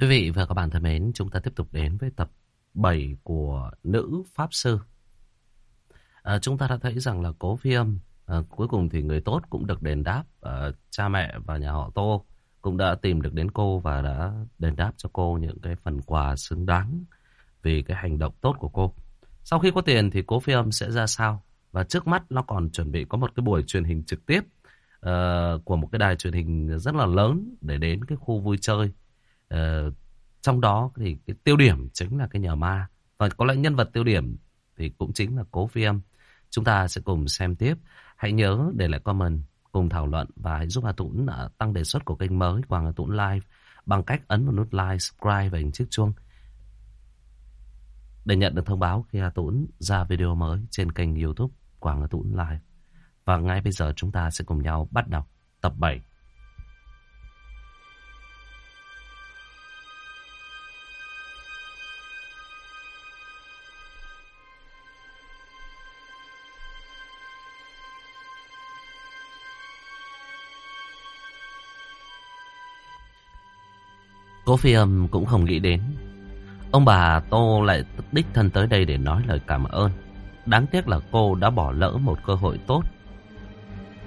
Quý vị và các bạn thân mến, chúng ta tiếp tục đến với tập 7 của Nữ Pháp Sư. À, chúng ta đã thấy rằng là cố phi âm, à, cuối cùng thì người tốt cũng được đền đáp. À, cha mẹ và nhà họ Tô cũng đã tìm được đến cô và đã đền đáp cho cô những cái phần quà xứng đáng vì cái hành động tốt của cô. Sau khi có tiền thì cố phi âm sẽ ra sao? Và trước mắt nó còn chuẩn bị có một cái buổi truyền hình trực tiếp uh, của một cái đài truyền hình rất là lớn để đến cái khu vui chơi Ờ, trong đó thì cái tiêu điểm chính là cái nhà ma và có lẽ nhân vật tiêu điểm thì cũng chính là cố phi âm. Chúng ta sẽ cùng xem tiếp. Hãy nhớ để lại comment cùng thảo luận và hãy giúp Hà Tũng à, tăng đề xuất của kênh mới Quảng Hà Tũng Live bằng cách ấn vào nút like, subscribe và hình chiếc chuông để nhận được thông báo khi Hà Tũng ra video mới trên kênh youtube Quảng Hà Tũng Live. Và ngay bây giờ chúng ta sẽ cùng nhau bắt đầu tập 7 Cố phi âm cũng không nghĩ đến. Ông bà Tô lại đích thân tới đây để nói lời cảm ơn. Đáng tiếc là cô đã bỏ lỡ một cơ hội tốt.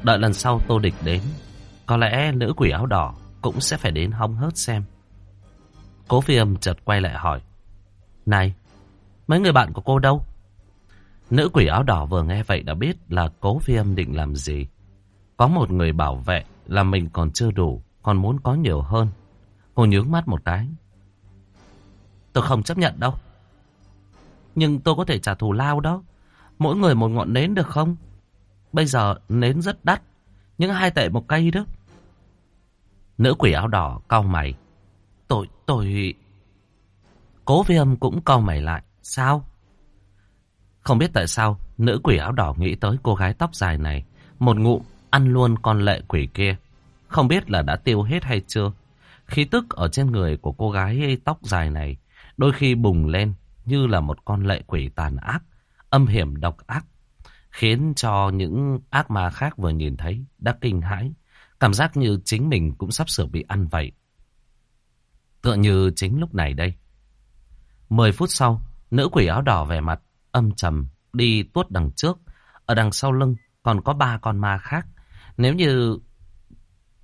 Đợi lần sau Tô Địch đến, có lẽ nữ quỷ áo đỏ cũng sẽ phải đến hong hớt xem. Cố phi âm chợt quay lại hỏi. Này, mấy người bạn của cô đâu? Nữ quỷ áo đỏ vừa nghe vậy đã biết là cố phi âm định làm gì. Có một người bảo vệ là mình còn chưa đủ, còn muốn có nhiều hơn. Cô nhướng mắt một cái. Tôi không chấp nhận đâu. Nhưng tôi có thể trả thù lao đó. Mỗi người một ngọn nến được không? Bây giờ nến rất đắt. những hai tệ một cây đó. Nữ quỷ áo đỏ cau mày. Tôi, tôi... Cố vi âm cũng cau mày lại. Sao? Không biết tại sao nữ quỷ áo đỏ nghĩ tới cô gái tóc dài này. Một ngụm ăn luôn con lệ quỷ kia. Không biết là đã tiêu hết hay chưa. Khí tức ở trên người của cô gái tóc dài này đôi khi bùng lên như là một con lệ quỷ tàn ác, âm hiểm độc ác, khiến cho những ác ma khác vừa nhìn thấy đã kinh hãi, cảm giác như chính mình cũng sắp sửa bị ăn vậy. Tựa như chính lúc này đây. Mười phút sau, nữ quỷ áo đỏ về mặt âm trầm đi tuốt đằng trước, ở đằng sau lưng còn có ba con ma khác. Nếu như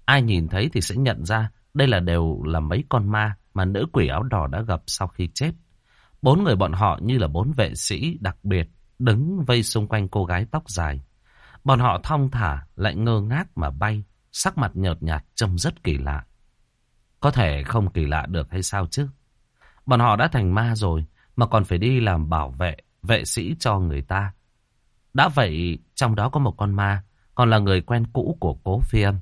ai nhìn thấy thì sẽ nhận ra đây là đều là mấy con ma mà nữ quỷ áo đỏ đã gặp sau khi chết. Bốn người bọn họ như là bốn vệ sĩ đặc biệt, đứng vây xung quanh cô gái tóc dài. Bọn họ thong thả, lại ngơ ngác mà bay, sắc mặt nhợt nhạt trông rất kỳ lạ. Có thể không kỳ lạ được hay sao chứ? Bọn họ đã thành ma rồi, mà còn phải đi làm bảo vệ, vệ sĩ cho người ta. Đã vậy, trong đó có một con ma, còn là người quen cũ của cố phi âm.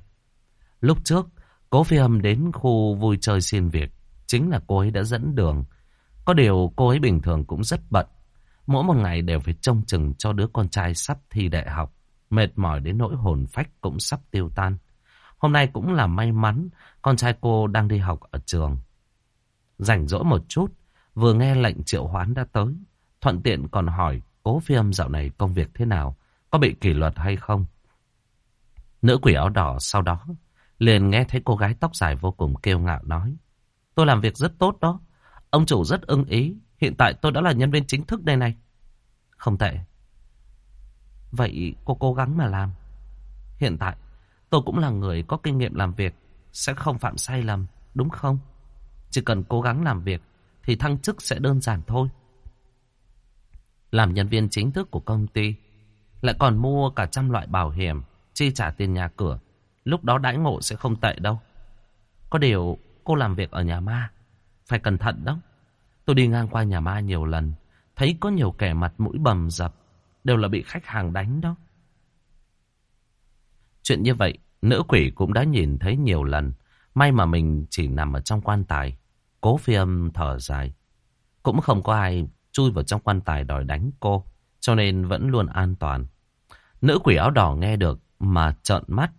Lúc trước, Cố phi âm đến khu vui chơi xin việc. Chính là cô ấy đã dẫn đường. Có điều cô ấy bình thường cũng rất bận. Mỗi một ngày đều phải trông chừng cho đứa con trai sắp thi đại học. Mệt mỏi đến nỗi hồn phách cũng sắp tiêu tan. Hôm nay cũng là may mắn con trai cô đang đi học ở trường. Rảnh rỗi một chút, vừa nghe lệnh triệu hoán đã tới. Thuận tiện còn hỏi cố phi âm dạo này công việc thế nào, có bị kỷ luật hay không. Nữ quỷ áo đỏ sau đó Liền nghe thấy cô gái tóc dài vô cùng kêu ngạo nói. Tôi làm việc rất tốt đó. Ông chủ rất ưng ý. Hiện tại tôi đã là nhân viên chính thức đây này. Không tệ. Vậy cô cố gắng mà làm. Hiện tại, tôi cũng là người có kinh nghiệm làm việc. Sẽ không phạm sai lầm. Đúng không? Chỉ cần cố gắng làm việc thì thăng chức sẽ đơn giản thôi. Làm nhân viên chính thức của công ty, lại còn mua cả trăm loại bảo hiểm, chi trả tiền nhà cửa Lúc đó đãi ngộ sẽ không tệ đâu. Có điều cô làm việc ở nhà ma. Phải cẩn thận đó. Tôi đi ngang qua nhà ma nhiều lần. Thấy có nhiều kẻ mặt mũi bầm dập. Đều là bị khách hàng đánh đó. Chuyện như vậy, nữ quỷ cũng đã nhìn thấy nhiều lần. May mà mình chỉ nằm ở trong quan tài. Cố phi âm thở dài. Cũng không có ai chui vào trong quan tài đòi đánh cô. Cho nên vẫn luôn an toàn. Nữ quỷ áo đỏ nghe được mà trợn mắt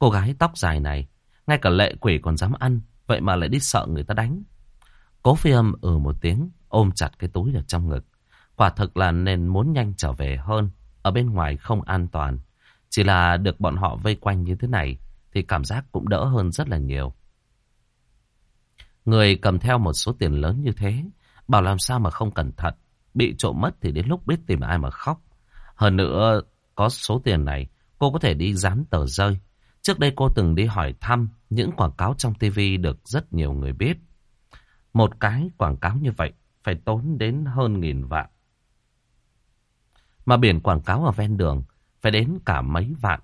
Cô gái tóc dài này, ngay cả lệ quỷ còn dám ăn, vậy mà lại đi sợ người ta đánh. Cố phi âm ừ một tiếng, ôm chặt cái túi ở trong ngực. Quả thực là nên muốn nhanh trở về hơn, ở bên ngoài không an toàn. Chỉ là được bọn họ vây quanh như thế này, thì cảm giác cũng đỡ hơn rất là nhiều. Người cầm theo một số tiền lớn như thế, bảo làm sao mà không cẩn thận. Bị trộm mất thì đến lúc biết tìm ai mà khóc. Hơn nữa, có số tiền này, cô có thể đi dán tờ rơi. Trước đây cô từng đi hỏi thăm những quảng cáo trong TV được rất nhiều người biết. Một cái quảng cáo như vậy phải tốn đến hơn nghìn vạn. Mà biển quảng cáo ở ven đường phải đến cả mấy vạn.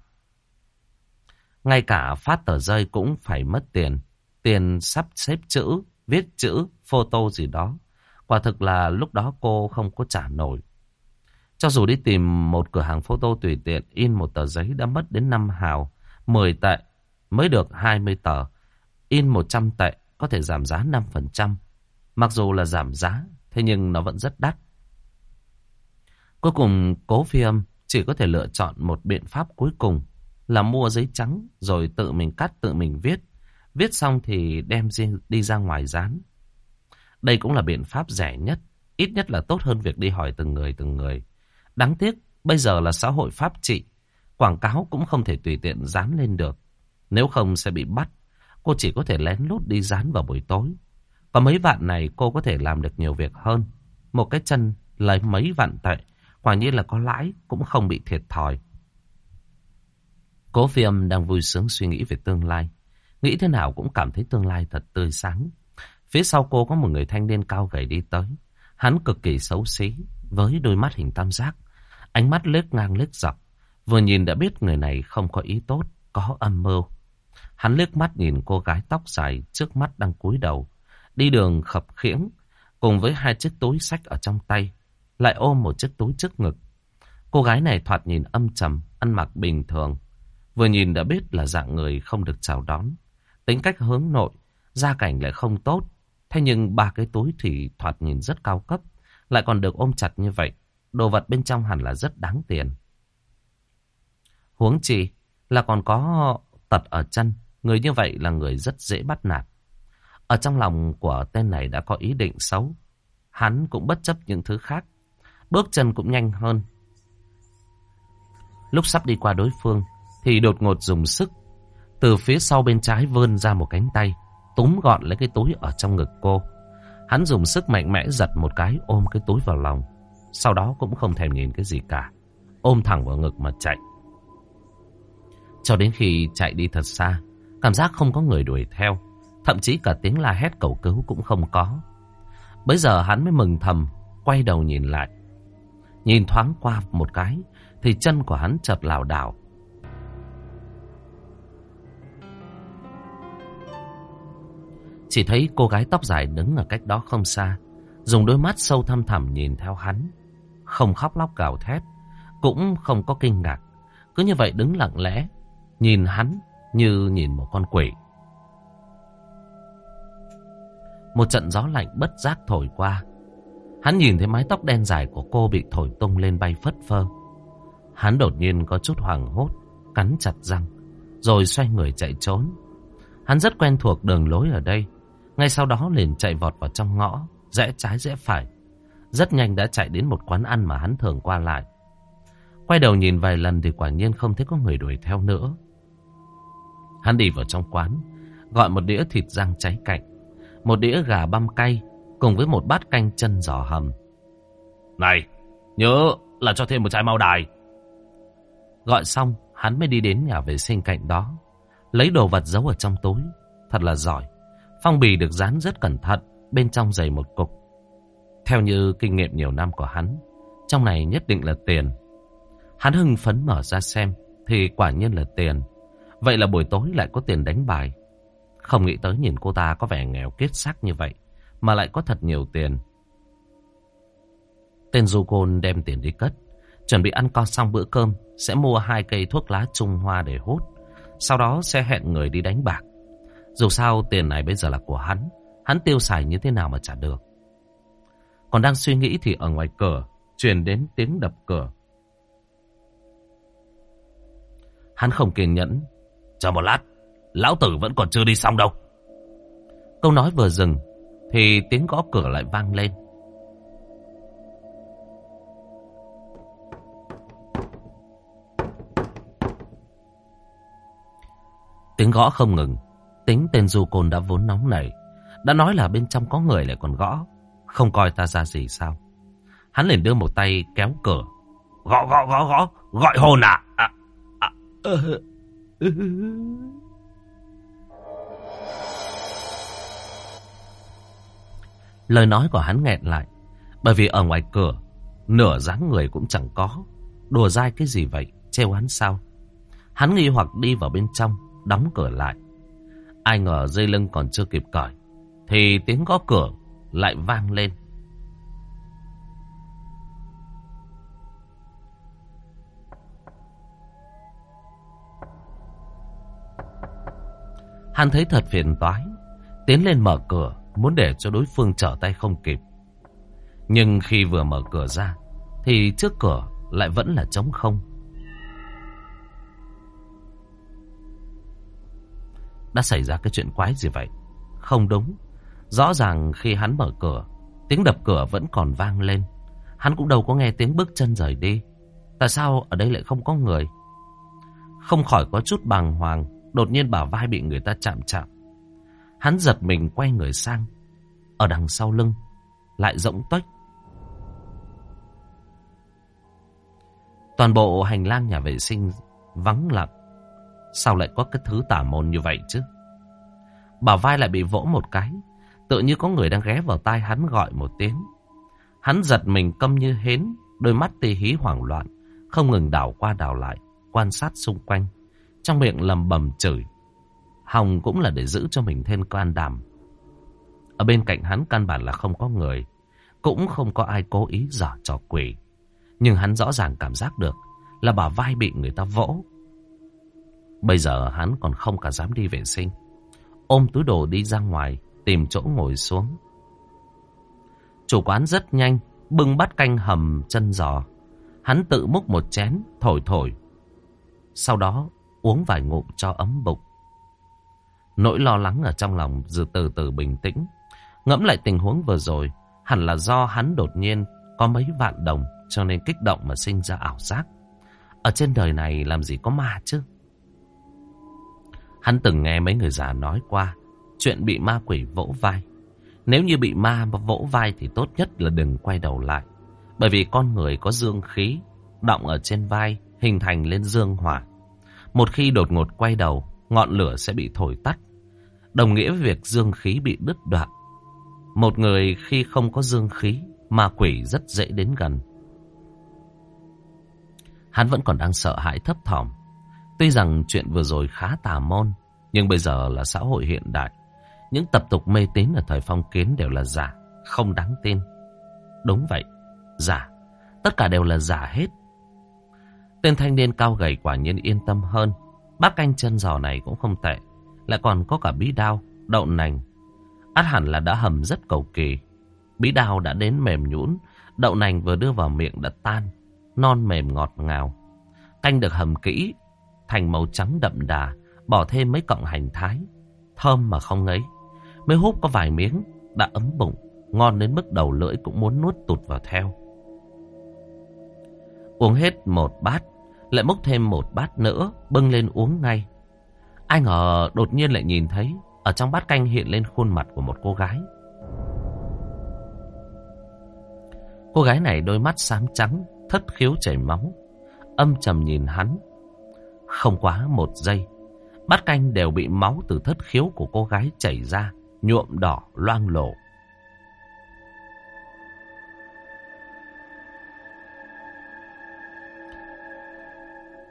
Ngay cả phát tờ rơi cũng phải mất tiền. Tiền sắp xếp chữ, viết chữ, photo gì đó. Quả thực là lúc đó cô không có trả nổi. Cho dù đi tìm một cửa hàng photo tùy tiện, in một tờ giấy đã mất đến năm hào, 10 tệ mới được 20 tờ. In 100 tệ có thể giảm giá 5%. Mặc dù là giảm giá, thế nhưng nó vẫn rất đắt. Cuối cùng cố phi âm chỉ có thể lựa chọn một biện pháp cuối cùng là mua giấy trắng rồi tự mình cắt tự mình viết. Viết xong thì đem đi ra ngoài dán. Đây cũng là biện pháp rẻ nhất, ít nhất là tốt hơn việc đi hỏi từng người từng người. Đáng tiếc, bây giờ là xã hội pháp trị, quảng cáo cũng không thể tùy tiện dán lên được. Nếu không sẽ bị bắt, cô chỉ có thể lén lút đi dán vào buổi tối. Có mấy vạn này cô có thể làm được nhiều việc hơn. Một cái chân lấy mấy vạn tệ, quả nhiên là có lãi cũng không bị thiệt thòi. Cố phiêm đang vui sướng suy nghĩ về tương lai. Nghĩ thế nào cũng cảm thấy tương lai thật tươi sáng. Phía sau cô có một người thanh niên cao gầy đi tới. Hắn cực kỳ xấu xí, với đôi mắt hình tam giác. Ánh mắt lướt ngang lướt dọc. Vừa nhìn đã biết người này không có ý tốt, có âm mưu. Hắn liếc mắt nhìn cô gái tóc dài trước mắt đang cúi đầu. Đi đường khập khiễng, cùng với hai chiếc túi sách ở trong tay. Lại ôm một chiếc túi trước ngực. Cô gái này thoạt nhìn âm trầm, ăn mặc bình thường. Vừa nhìn đã biết là dạng người không được chào đón. Tính cách hướng nội, gia cảnh lại không tốt. Thế nhưng ba cái túi thì thoạt nhìn rất cao cấp. Lại còn được ôm chặt như vậy. Đồ vật bên trong hẳn là rất đáng tiền. Huống chi là còn có tật ở chân. Người như vậy là người rất dễ bắt nạt. Ở trong lòng của tên này đã có ý định xấu. Hắn cũng bất chấp những thứ khác. Bước chân cũng nhanh hơn. Lúc sắp đi qua đối phương, thì đột ngột dùng sức. Từ phía sau bên trái vươn ra một cánh tay. Túm gọn lấy cái túi ở trong ngực cô. Hắn dùng sức mạnh mẽ giật một cái, ôm cái túi vào lòng. Sau đó cũng không thèm nhìn cái gì cả. Ôm thẳng vào ngực mà chạy. Cho đến khi chạy đi thật xa, cảm giác không có người đuổi theo. Thậm chí cả tiếng la hét cầu cứu cũng không có. Bây giờ hắn mới mừng thầm, quay đầu nhìn lại. Nhìn thoáng qua một cái, thì chân của hắn chợt lảo đảo. Chỉ thấy cô gái tóc dài đứng ở cách đó không xa, dùng đôi mắt sâu thăm thẳm nhìn theo hắn. Không khóc lóc gào thét, cũng không có kinh ngạc. Cứ như vậy đứng lặng lẽ, nhìn hắn như nhìn một con quỷ. Một trận gió lạnh bất giác thổi qua. Hắn nhìn thấy mái tóc đen dài của cô bị thổi tung lên bay phất phơ. Hắn đột nhiên có chút hoảng hốt, cắn chặt răng, rồi xoay người chạy trốn. Hắn rất quen thuộc đường lối ở đây. Ngay sau đó liền chạy vọt vào trong ngõ, rẽ trái rẽ phải. Rất nhanh đã chạy đến một quán ăn mà hắn thường qua lại. Quay đầu nhìn vài lần thì quả nhiên không thấy có người đuổi theo nữa. Hắn đi vào trong quán, gọi một đĩa thịt rang cháy cạnh, một đĩa gà băm cay, cùng với một bát canh chân giò hầm. Này, nhớ là cho thêm một chai mau đài. Gọi xong, hắn mới đi đến nhà vệ sinh cạnh đó, lấy đồ vật giấu ở trong túi. Thật là giỏi. Phong bì được dán rất cẩn thận, bên trong dày một cục. Theo như kinh nghiệm nhiều năm của hắn, trong này nhất định là tiền. Hắn hưng phấn mở ra xem, thì quả nhiên là tiền. Vậy là buổi tối lại có tiền đánh bài. Không nghĩ tới nhìn cô ta có vẻ nghèo kết xác như vậy, mà lại có thật nhiều tiền. Tên du côn đem tiền đi cất, chuẩn bị ăn con xong bữa cơm, sẽ mua hai cây thuốc lá Trung Hoa để hút. Sau đó sẽ hẹn người đi đánh bạc. Dù sao tiền này bây giờ là của hắn, hắn tiêu xài như thế nào mà trả được. Còn đang suy nghĩ thì ở ngoài cửa, truyền đến tiếng đập cửa. Hắn không kiên nhẫn. Chờ một lát, lão tử vẫn còn chưa đi xong đâu. Câu nói vừa dừng, thì tiếng gõ cửa lại vang lên. Tiếng gõ không ngừng, tính tên du côn đã vốn nóng nảy. Đã nói là bên trong có người lại còn gõ. Không coi ta ra gì sao. Hắn liền đưa một tay kéo cửa. Gõ gõ gõ gõ. Gọi hồn à. à, à, ờ, ừ. Lời nói của hắn nghẹn lại. Bởi vì ở ngoài cửa, nửa dáng người cũng chẳng có. Đùa dai cái gì vậy? Trêu hắn sao? Hắn nghi hoặc đi vào bên trong, đóng cửa lại. Ai ngờ dây lưng còn chưa kịp cởi. Thì tiếng gõ cửa lại vang lên. Hắn thấy thật phiền toái. Tiến lên mở cửa, muốn để cho đối phương trở tay không kịp. Nhưng khi vừa mở cửa ra, thì trước cửa lại vẫn là trống không. Đã xảy ra cái chuyện quái gì vậy? Không đúng. Rõ ràng khi hắn mở cửa, tiếng đập cửa vẫn còn vang lên. Hắn cũng đâu có nghe tiếng bước chân rời đi. Tại sao ở đây lại không có người? Không khỏi có chút bàng hoàng, đột nhiên bả vai bị người ta chạm chạm. Hắn giật mình quay người sang. Ở đằng sau lưng, lại rỗng tuếch. Toàn bộ hành lang nhà vệ sinh vắng lặng. Sao lại có cái thứ tả môn như vậy chứ? Bả vai lại bị vỗ một cái. Tự như có người đang ghé vào tai hắn gọi một tiếng. Hắn giật mình câm như hến. Đôi mắt tì hí hoảng loạn. Không ngừng đảo qua đảo lại. Quan sát xung quanh. Trong miệng lầm bầm chửi. Hồng cũng là để giữ cho mình thêm can đảm. Ở bên cạnh hắn căn bản là không có người. Cũng không có ai cố ý giở trò quỷ. Nhưng hắn rõ ràng cảm giác được là bà vai bị người ta vỗ. Bây giờ hắn còn không cả dám đi vệ sinh. Ôm túi đồ đi ra ngoài, tìm chỗ ngồi xuống. Chủ quán rất nhanh, bưng bát canh hầm chân giò. Hắn tự múc một chén, thổi thổi. Sau đó uống vài ngụm cho ấm bụng. Nỗi lo lắng ở trong lòng từ từ từ bình tĩnh. Ngẫm lại tình huống vừa rồi, hẳn là do hắn đột nhiên có mấy vạn đồng cho nên kích động mà sinh ra ảo giác. Ở trên đời này làm gì có ma chứ? Hắn từng nghe mấy người già nói qua chuyện bị ma quỷ vỗ vai. Nếu như bị ma vỗ vai thì tốt nhất là đừng quay đầu lại. Bởi vì con người có dương khí động ở trên vai hình thành lên dương hỏa. Một khi đột ngột quay đầu, ngọn lửa sẽ bị thổi tắt. Đồng nghĩa với việc dương khí bị đứt đoạn. Một người khi không có dương khí, ma quỷ rất dễ đến gần. Hắn vẫn còn đang sợ hãi thấp thỏm. Tuy rằng chuyện vừa rồi khá tà môn, nhưng bây giờ là xã hội hiện đại. Những tập tục mê tín ở thời phong kiến đều là giả, không đáng tin. Đúng vậy, giả. Tất cả đều là giả hết. Tên thanh niên cao gầy quả nhiên yên tâm hơn. Bát canh chân giò này cũng không tệ. Lại còn có cả bí đao, đậu nành. Át hẳn là đã hầm rất cầu kỳ. Bí đao đã đến mềm nhũn, đậu nành vừa đưa vào miệng đã tan, non mềm ngọt ngào. Canh được hầm kỹ, thành màu trắng đậm đà, bỏ thêm mấy cọng hành thái, thơm mà không ngấy. Mới hút có vài miếng, đã ấm bụng, ngon đến mức đầu lưỡi cũng muốn nuốt tụt vào theo. Uống hết một bát, lại múc thêm một bát nữa, bưng lên uống ngay. Ai ngờ đột nhiên lại nhìn thấy, ở trong bát canh hiện lên khuôn mặt của một cô gái. Cô gái này đôi mắt xám trắng, thất khiếu chảy máu, âm trầm nhìn hắn. Không quá một giây, bát canh đều bị máu từ thất khiếu của cô gái chảy ra, nhuộm đỏ loang lổ.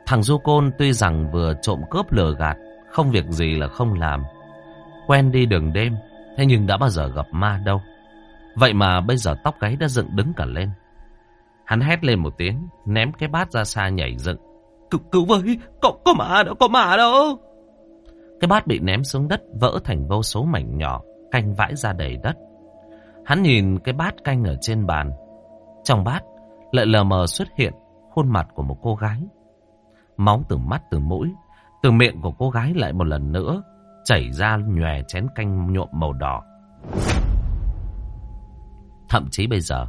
Thằng Du Côn tuy rằng vừa trộm cướp lừa gạt, không việc gì là không làm. Quen đi đường đêm, thế nhưng đã bao giờ gặp ma đâu. Vậy mà bây giờ tóc gáy đã dựng đứng cả lên. Hắn hét lên một tiếng, ném cái bát ra xa nhảy dựng. Cứu, cứu với, có, có mà đâu, có mà đâu. Cái bát bị ném xuống đất, vỡ thành vô số mảnh nhỏ, canh vãi ra đầy đất. Hắn nhìn cái bát canh ở trên bàn. Trong bát, lại lờ mờ xuất hiện khuôn mặt của một cô gái. Máu từ mắt từ mũi, từ miệng của cô gái lại một lần nữa, chảy ra nhòe chén canh nhuộm màu đỏ. Thậm chí bây giờ,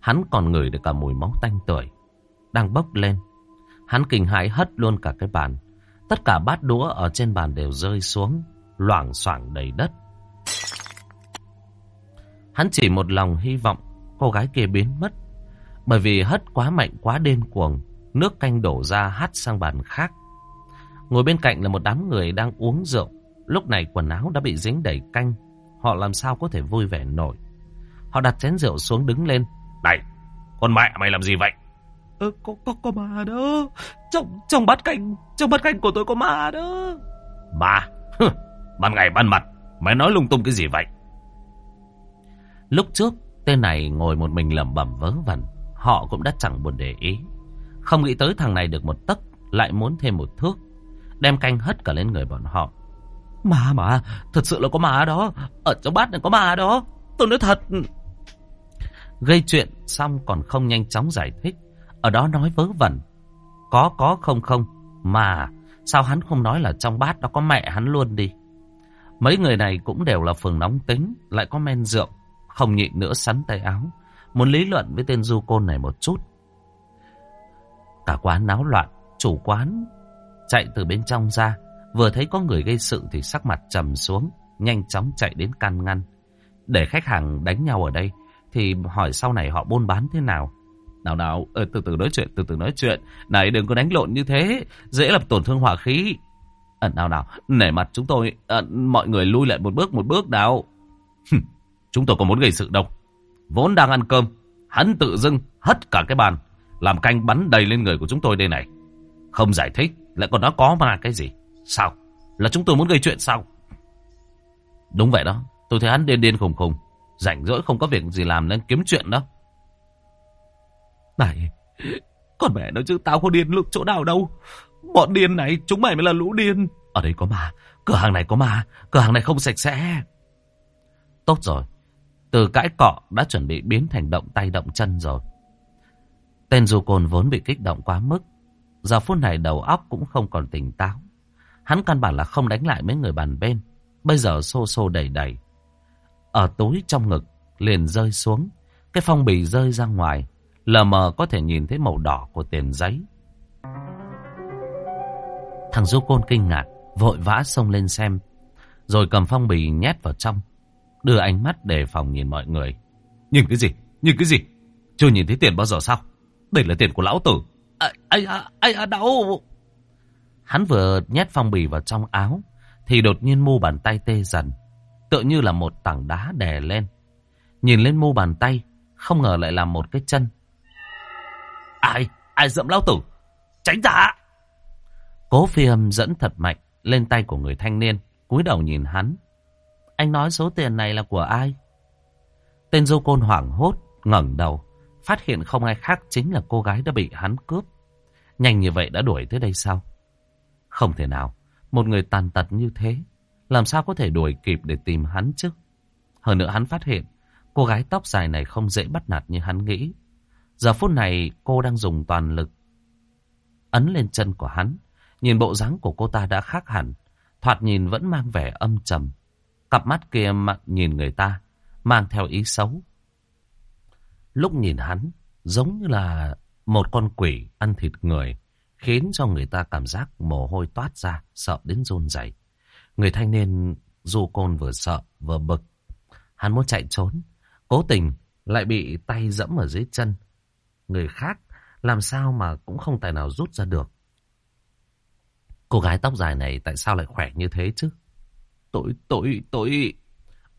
hắn còn ngửi được cả mùi máu tanh tưởi đang bốc lên. Hắn kinh hãi hất luôn cả cái bàn. Tất cả bát đũa ở trên bàn đều rơi xuống, loảng xoảng đầy đất. Hắn chỉ một lòng hy vọng cô gái kia biến mất. Bởi vì hất quá mạnh quá điên cuồng, nước canh đổ ra hắt sang bàn khác. Ngồi bên cạnh là một đám người đang uống rượu. Lúc này quần áo đã bị dính đầy canh. Họ làm sao có thể vui vẻ nổi. Họ đặt chén rượu xuống đứng lên. Này, con mẹ mày làm gì vậy? Ờ, có, có, có ma đó. Trong, trong bát canh, trong bát canh của tôi có ma đó. Ma? ban ngày ban mặt, mày nói lung tung cái gì vậy? Lúc trước, tên này ngồi một mình lẩm bẩm vớ vẩn. Họ cũng đã chẳng buồn để ý. Không nghĩ tới thằng này được một tấc, lại muốn thêm một thước. Đem canh hất cả lên người bọn họ. Ma mà, thật sự là có ma đó. Ở trong bát này có ma đó. Tôi nói thật. Gây chuyện xong còn không nhanh chóng giải thích. Ở đó nói vớ vẩn. Có có không không. Mà sao hắn không nói là trong bát đó có mẹ hắn luôn đi. Mấy người này cũng đều là phường nóng tính. Lại có men rượu. Không nhịn nữa sắn tay áo. Muốn lý luận với tên du côn này một chút. Cả quán náo loạn. Chủ quán chạy từ bên trong ra. Vừa thấy có người gây sự thì sắc mặt trầm xuống. Nhanh chóng chạy đến can ngăn. Để khách hàng đánh nhau ở đây thì hỏi sau này họ buôn bán thế nào. Nào nào, từ từ nói chuyện, từ từ nói chuyện. Này đừng có đánh lộn như thế, dễ làm tổn thương hỏa khí. À, nào nào, nể mặt chúng tôi, à, mọi người lui lại một bước một bước nào. chúng tôi có muốn gây sự đâu. Vốn đang ăn cơm, hắn tự dưng hất cả cái bàn, làm canh bắn đầy lên người của chúng tôi đây này. Không giải thích, lại còn nó có mà cái gì. Sao? Là chúng tôi muốn gây chuyện sao? Đúng vậy đó, tôi thấy hắn điên điên khùng khùng. Rảnh rỗi không có việc gì làm nên kiếm chuyện đó. Này, con mẹ nói chứ tao có điên lúc chỗ nào đâu. Bọn điên này, chúng mày mới là lũ điên. Ở đây có mà, cửa hàng này có mà, cửa hàng này không sạch sẽ. Tốt rồi, từ cãi cọ đã chuẩn bị biến thành động tay động chân rồi. Tên du côn vốn bị kích động quá mức. Giờ phút này đầu óc cũng không còn tỉnh táo. Hắn căn bản là không đánh lại mấy người bàn bên. Bây giờ xô xô đầy đầy. Ở túi trong ngực, liền rơi xuống. Cái phong bì rơi ra ngoài. Lờ mờ có thể nhìn thấy màu đỏ của tiền giấy. Thằng du côn kinh ngạc. Vội vã xông lên xem. Rồi cầm phong bì nhét vào trong. Đưa ánh mắt đề phòng nhìn mọi người. Nhìn cái gì? Nhìn cái gì? Chưa nhìn thấy tiền bao giờ sao? Đây là tiền của lão tử. Ây à, ây à, đau. Hắn vừa nhét phong bì vào trong áo. Thì đột nhiên mu bàn tay tê dần. Tựa như là một tảng đá đè lên. Nhìn lên mu bàn tay. Không ngờ lại là một cái chân. Ai? Ai dẫm lão tử? Tránh ra! Cố phi âm dẫn thật mạnh lên tay của người thanh niên. cúi đầu nhìn hắn. Anh nói số tiền này là của ai? Tên dâu côn hoảng hốt, ngẩng đầu. Phát hiện không ai khác chính là cô gái đã bị hắn cướp. Nhanh như vậy đã đuổi tới đây sao? Không thể nào. Một người tàn tật như thế. Làm sao có thể đuổi kịp để tìm hắn chứ? Hơn nữa hắn phát hiện. Cô gái tóc dài này không dễ bắt nạt như hắn nghĩ. Giờ phút này cô đang dùng toàn lực. Ấn lên chân của hắn. Nhìn bộ dáng của cô ta đã khác hẳn. Thoạt nhìn vẫn mang vẻ âm trầm. Cặp mắt kia mặt nhìn người ta. Mang theo ý xấu. Lúc nhìn hắn, giống như là một con quỷ ăn thịt người, khiến cho người ta cảm giác mồ hôi toát ra, sợ đến run rẩy. Người thanh niên du côn vừa sợ vừa bực. Hắn muốn chạy trốn, cố tình lại bị tay dẫm ở dưới chân. Người khác làm sao mà cũng không tài nào rút ra được. Cô gái tóc dài này tại sao lại khỏe như thế chứ? Tôi, tôi, tôi...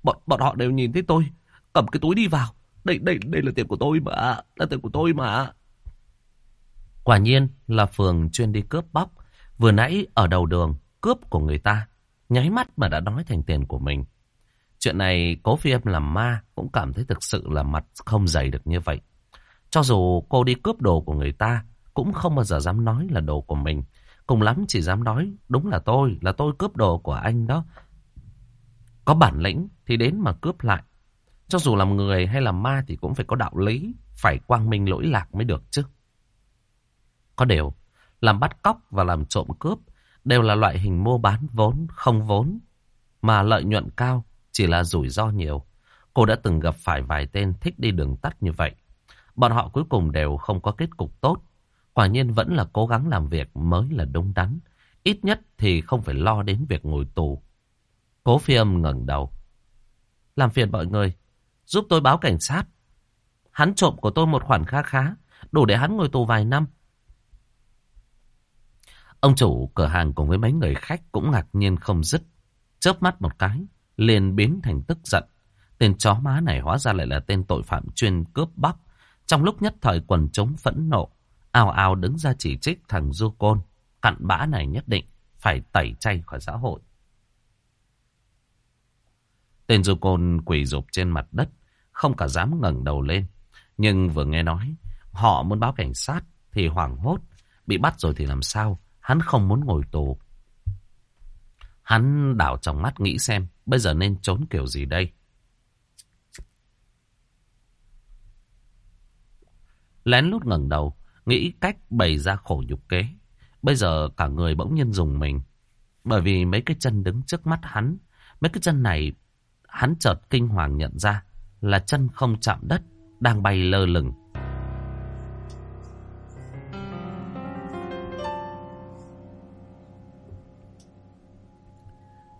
Bọn, bọn họ đều nhìn thấy tôi, cầm cái túi đi vào. Đây, đây, đây là tiền của tôi mà, là tiền của tôi mà. Quả nhiên là Phường chuyên đi cướp bóc. Vừa nãy ở đầu đường, cướp của người ta. Nháy mắt mà đã nói thành tiền của mình. Chuyện này cố phi âm làm ma cũng cảm thấy thực sự là mặt không dày được như vậy. Cho dù cô đi cướp đồ của người ta, cũng không bao giờ dám nói là đồ của mình. Cùng lắm chỉ dám nói, đúng là tôi, là tôi cướp đồ của anh đó. Có bản lĩnh thì đến mà cướp lại. Cho dù làm người hay là ma thì cũng phải có đạo lý, phải quang minh lỗi lạc mới được chứ. Có điều, làm bắt cóc và làm trộm cướp đều là loại hình mua bán vốn, không vốn. Mà lợi nhuận cao chỉ là rủi ro nhiều. Cô đã từng gặp phải vài tên thích đi đường tắt như vậy. Bọn họ cuối cùng đều không có kết cục tốt. Quả nhiên vẫn là cố gắng làm việc mới là đúng đắn. Ít nhất thì không phải lo đến việc ngồi tù. Cố phi âm ngẩng đầu. Làm phiền mọi người. Giúp tôi báo cảnh sát. Hắn trộm của tôi một khoản khá khá. Đủ để hắn ngồi tù vài năm. Ông chủ cửa hàng cùng với mấy người khách cũng ngạc nhiên không dứt. Chớp mắt một cái, liền biến thành tức giận. Tên chó má này hóa ra lại là tên tội phạm chuyên cướp bóc. Trong lúc nhất thời quần chúng phẫn nộ, ào ào đứng ra chỉ trích thằng Du Côn. Cặn bã này nhất định phải tẩy chay khỏi xã hội. Tên Du Côn quỳ rụp trên mặt đất, không cả dám ngẩng đầu lên. Nhưng vừa nghe nói, họ muốn báo cảnh sát thì hoảng hốt. Bị bắt rồi thì làm sao? Hắn không muốn ngồi tù. Hắn đảo trong mắt nghĩ xem bây giờ nên trốn kiểu gì đây. Lén lút ngẩng đầu, nghĩ cách bày ra khổ nhục kế. Bây giờ cả người bỗng nhiên dùng mình. Bởi vì mấy cái chân đứng trước mắt hắn, mấy cái chân này hắn chợt kinh hoàng nhận ra là chân không chạm đất, đang bay lơ lửng.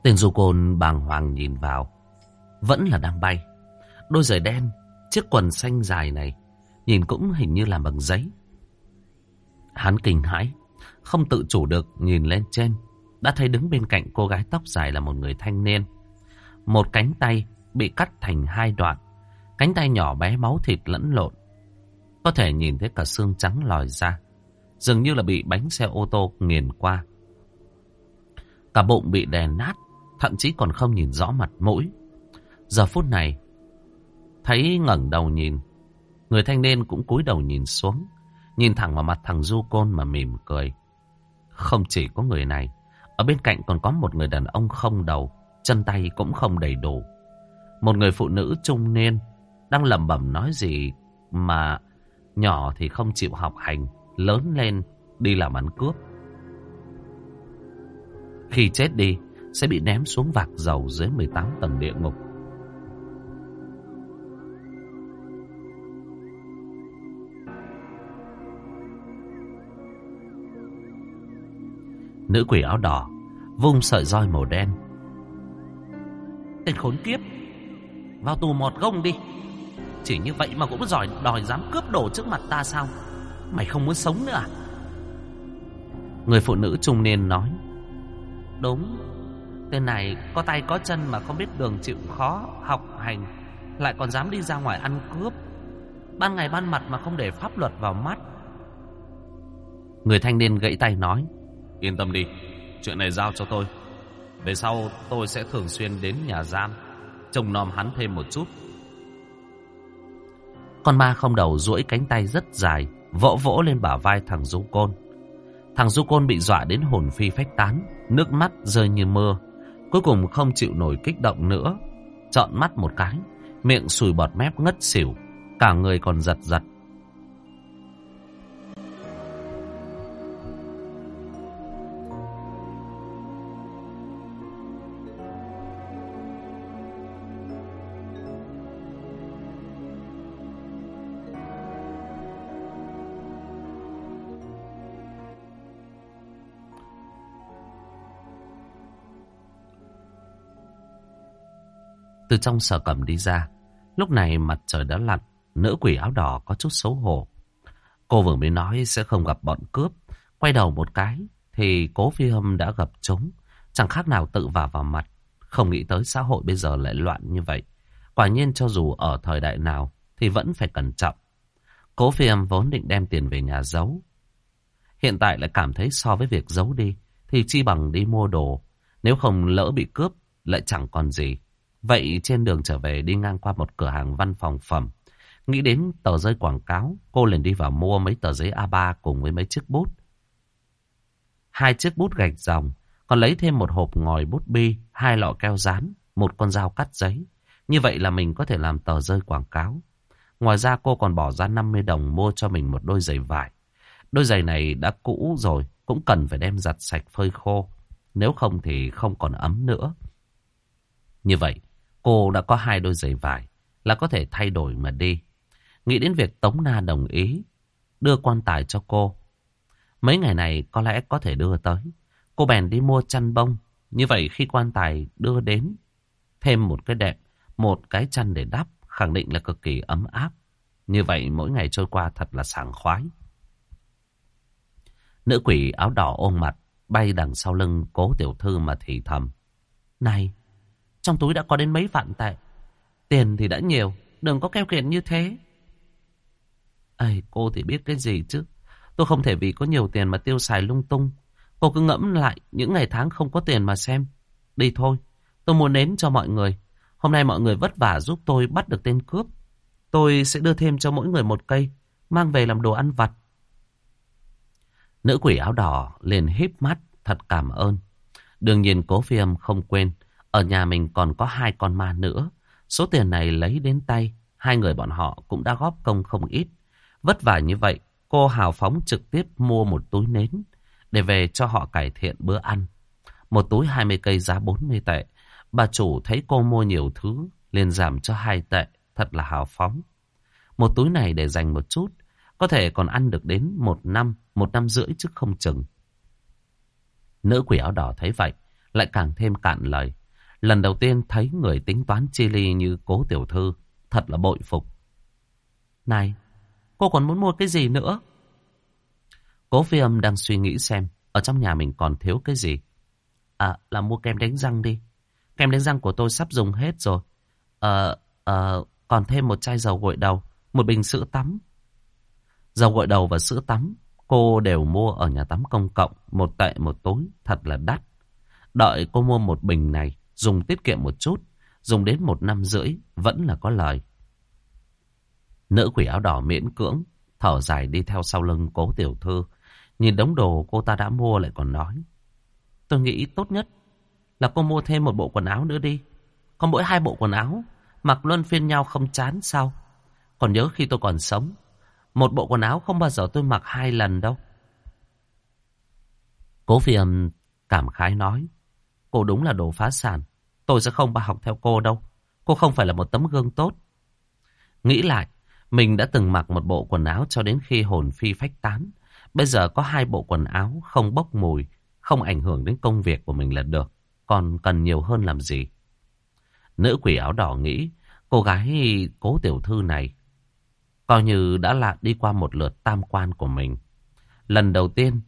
Tên du côn bàng hoàng nhìn vào. Vẫn là đang bay. Đôi giày đen, chiếc quần xanh dài này, nhìn cũng hình như là bằng giấy. Hắn kinh hãi, không tự chủ được nhìn lên trên. Đã thấy đứng bên cạnh cô gái tóc dài là một người thanh niên. Một cánh tay bị cắt thành hai đoạn. Cánh tay nhỏ bé máu thịt lẫn lộn. Có thể nhìn thấy cả xương trắng lòi ra. Dường như là bị bánh xe ô tô nghiền qua. Cả bụng bị đè nát thậm chí còn không nhìn rõ mặt mũi. Giờ phút này, thấy ngẩng đầu nhìn, người thanh niên cũng cúi đầu nhìn xuống, nhìn thẳng vào mặt thằng Du Côn mà mỉm cười. Không chỉ có người này, ở bên cạnh còn có một người đàn ông không đầu, chân tay cũng không đầy đủ. Một người phụ nữ trung niên đang lẩm bẩm nói gì mà nhỏ thì không chịu học hành, lớn lên đi làm ăn cướp. Khi chết đi, sẽ bị ném xuống vạc dầu dưới 18 tầng địa ngục. Nữ quỷ áo đỏ vung sợi roi màu đen. Tên khốn kiếp, vào tù một gông đi. Chỉ như vậy mà cũng giỏi đòi dám cướp đồ trước mặt ta sao? Mày không muốn sống nữa à? Người phụ nữ trung niên nói. Đúng, Tên này có tay có chân mà không biết đường chịu khó, học hành, lại còn dám đi ra ngoài ăn cướp. Ban ngày ban mặt mà không để pháp luật vào mắt. Người thanh niên gãy tay nói. Yên tâm đi, chuyện này giao cho tôi. Về sau tôi sẽ thường xuyên đến nhà giam, trông nom hắn thêm một chút. Con ma không đầu duỗi cánh tay rất dài, vỗ vỗ lên bả vai thằng Du Côn. Thằng Du Côn bị dọa đến hồn phi phách tán, nước mắt rơi như mưa. Cuối cùng không chịu nổi kích động nữa Trọn mắt một cái Miệng sùi bọt mép ngất xỉu Cả người còn giật giật Từ trong sở cầm đi ra. Lúc này mặt trời đã lặn. Nữ quỷ áo đỏ có chút xấu hổ. Cô vừa mới nói sẽ không gặp bọn cướp. Quay đầu một cái. Thì cố phi hâm đã gặp chúng. Chẳng khác nào tự vào vào mặt. Không nghĩ tới xã hội bây giờ lại loạn như vậy. Quả nhiên cho dù ở thời đại nào. Thì vẫn phải cẩn trọng. Cố phi hâm vốn định đem tiền về nhà giấu. Hiện tại lại cảm thấy so với việc giấu đi. Thì chi bằng đi mua đồ. Nếu không lỡ bị cướp, lại chẳng còn gì. Vậy trên đường trở về đi ngang qua một cửa hàng văn phòng phẩm. Nghĩ đến tờ rơi quảng cáo, cô liền đi vào mua mấy tờ giấy A3 cùng với mấy chiếc bút. Hai chiếc bút gạch dòng, còn lấy thêm một hộp ngòi bút bi, hai lọ keo dán, một con dao cắt giấy. Như vậy là mình có thể làm tờ rơi quảng cáo. Ngoài ra cô còn bỏ ra 50 đồng mua cho mình một đôi giày vải. Đôi giày này đã cũ rồi, cũng cần phải đem giặt sạch phơi khô. Nếu không thì không còn ấm nữa. Như vậy, Cô đã có hai đôi giày vải là có thể thay đổi mà đi. Nghĩ đến việc Tống Na đồng ý đưa quan tài cho cô. Mấy ngày này có lẽ có thể đưa tới. Cô bèn đi mua chăn bông. Như vậy khi quan tài đưa đến thêm một cái đệm, một cái chăn để đắp khẳng định là cực kỳ ấm áp. Như vậy mỗi ngày trôi qua thật là sảng khoái. Nữ quỷ áo đỏ ôm mặt, bay đằng sau lưng cố tiểu thư mà thì thầm. Này, trong túi đã có đến mấy vạn tệ. Tiền thì đã nhiều, đừng có keo kiệt như thế. Ây, cô thì biết cái gì chứ. Tôi không thể vì có nhiều tiền mà tiêu xài lung tung. Cô cứ ngẫm lại những ngày tháng không có tiền mà xem. Đi thôi, tôi muốn nến cho mọi người. Hôm nay mọi người vất vả giúp tôi bắt được tên cướp. Tôi sẽ đưa thêm cho mỗi người một cây, mang về làm đồ ăn vặt. Nữ quỷ áo đỏ liền híp mắt, thật cảm ơn. Đương nhiên cố phi âm không quên, ở nhà mình còn có hai con ma nữa. Số tiền này lấy đến tay, hai người bọn họ cũng đã góp công không ít. Vất vả như vậy, cô hào phóng trực tiếp mua một túi nến để về cho họ cải thiện bữa ăn. Một túi 20 cây giá 40 tệ. Bà chủ thấy cô mua nhiều thứ, liền giảm cho hai tệ, thật là hào phóng. Một túi này để dành một chút, có thể còn ăn được đến một năm, một năm rưỡi chứ không chừng. Nữ quỷ áo đỏ thấy vậy, lại càng thêm cạn lời. Lần đầu tiên thấy người tính toán chi ly như cố tiểu thư, thật là bội phục. Này, cô còn muốn mua cái gì nữa? Cố phi âm đang suy nghĩ xem, ở trong nhà mình còn thiếu cái gì. À, là mua kem đánh răng đi. Kem đánh răng của tôi sắp dùng hết rồi. Ờ, ờ, còn thêm một chai dầu gội đầu, một bình sữa tắm. Dầu gội đầu và sữa tắm, cô đều mua ở nhà tắm công cộng, một tệ một túi, thật là đắt. Đợi cô mua một bình này, dùng tiết kiệm một chút, dùng đến một năm rưỡi, vẫn là có lời. Nữ quỷ áo đỏ miễn cưỡng, thở dài đi theo sau lưng cố tiểu thư. Nhìn đống đồ cô ta đã mua lại còn nói. Tôi nghĩ tốt nhất là cô mua thêm một bộ quần áo nữa đi. Có mỗi hai bộ quần áo, mặc luân phiên nhau không chán sao. Còn nhớ khi tôi còn sống, một bộ quần áo không bao giờ tôi mặc hai lần đâu. Cố phi âm cảm khái nói. Cô đúng là đồ phá sản. Tôi sẽ không bao học theo cô đâu. Cô không phải là một tấm gương tốt. Nghĩ lại, mình đã từng mặc một bộ quần áo cho đến khi hồn phi phách tán. Bây giờ có hai bộ quần áo không bốc mùi, không ảnh hưởng đến công việc của mình là được. Còn cần nhiều hơn làm gì? Nữ quỷ áo đỏ nghĩ, cô gái cố tiểu thư này coi như đã là đi qua một lượt tam quan của mình. Lần đầu tiên,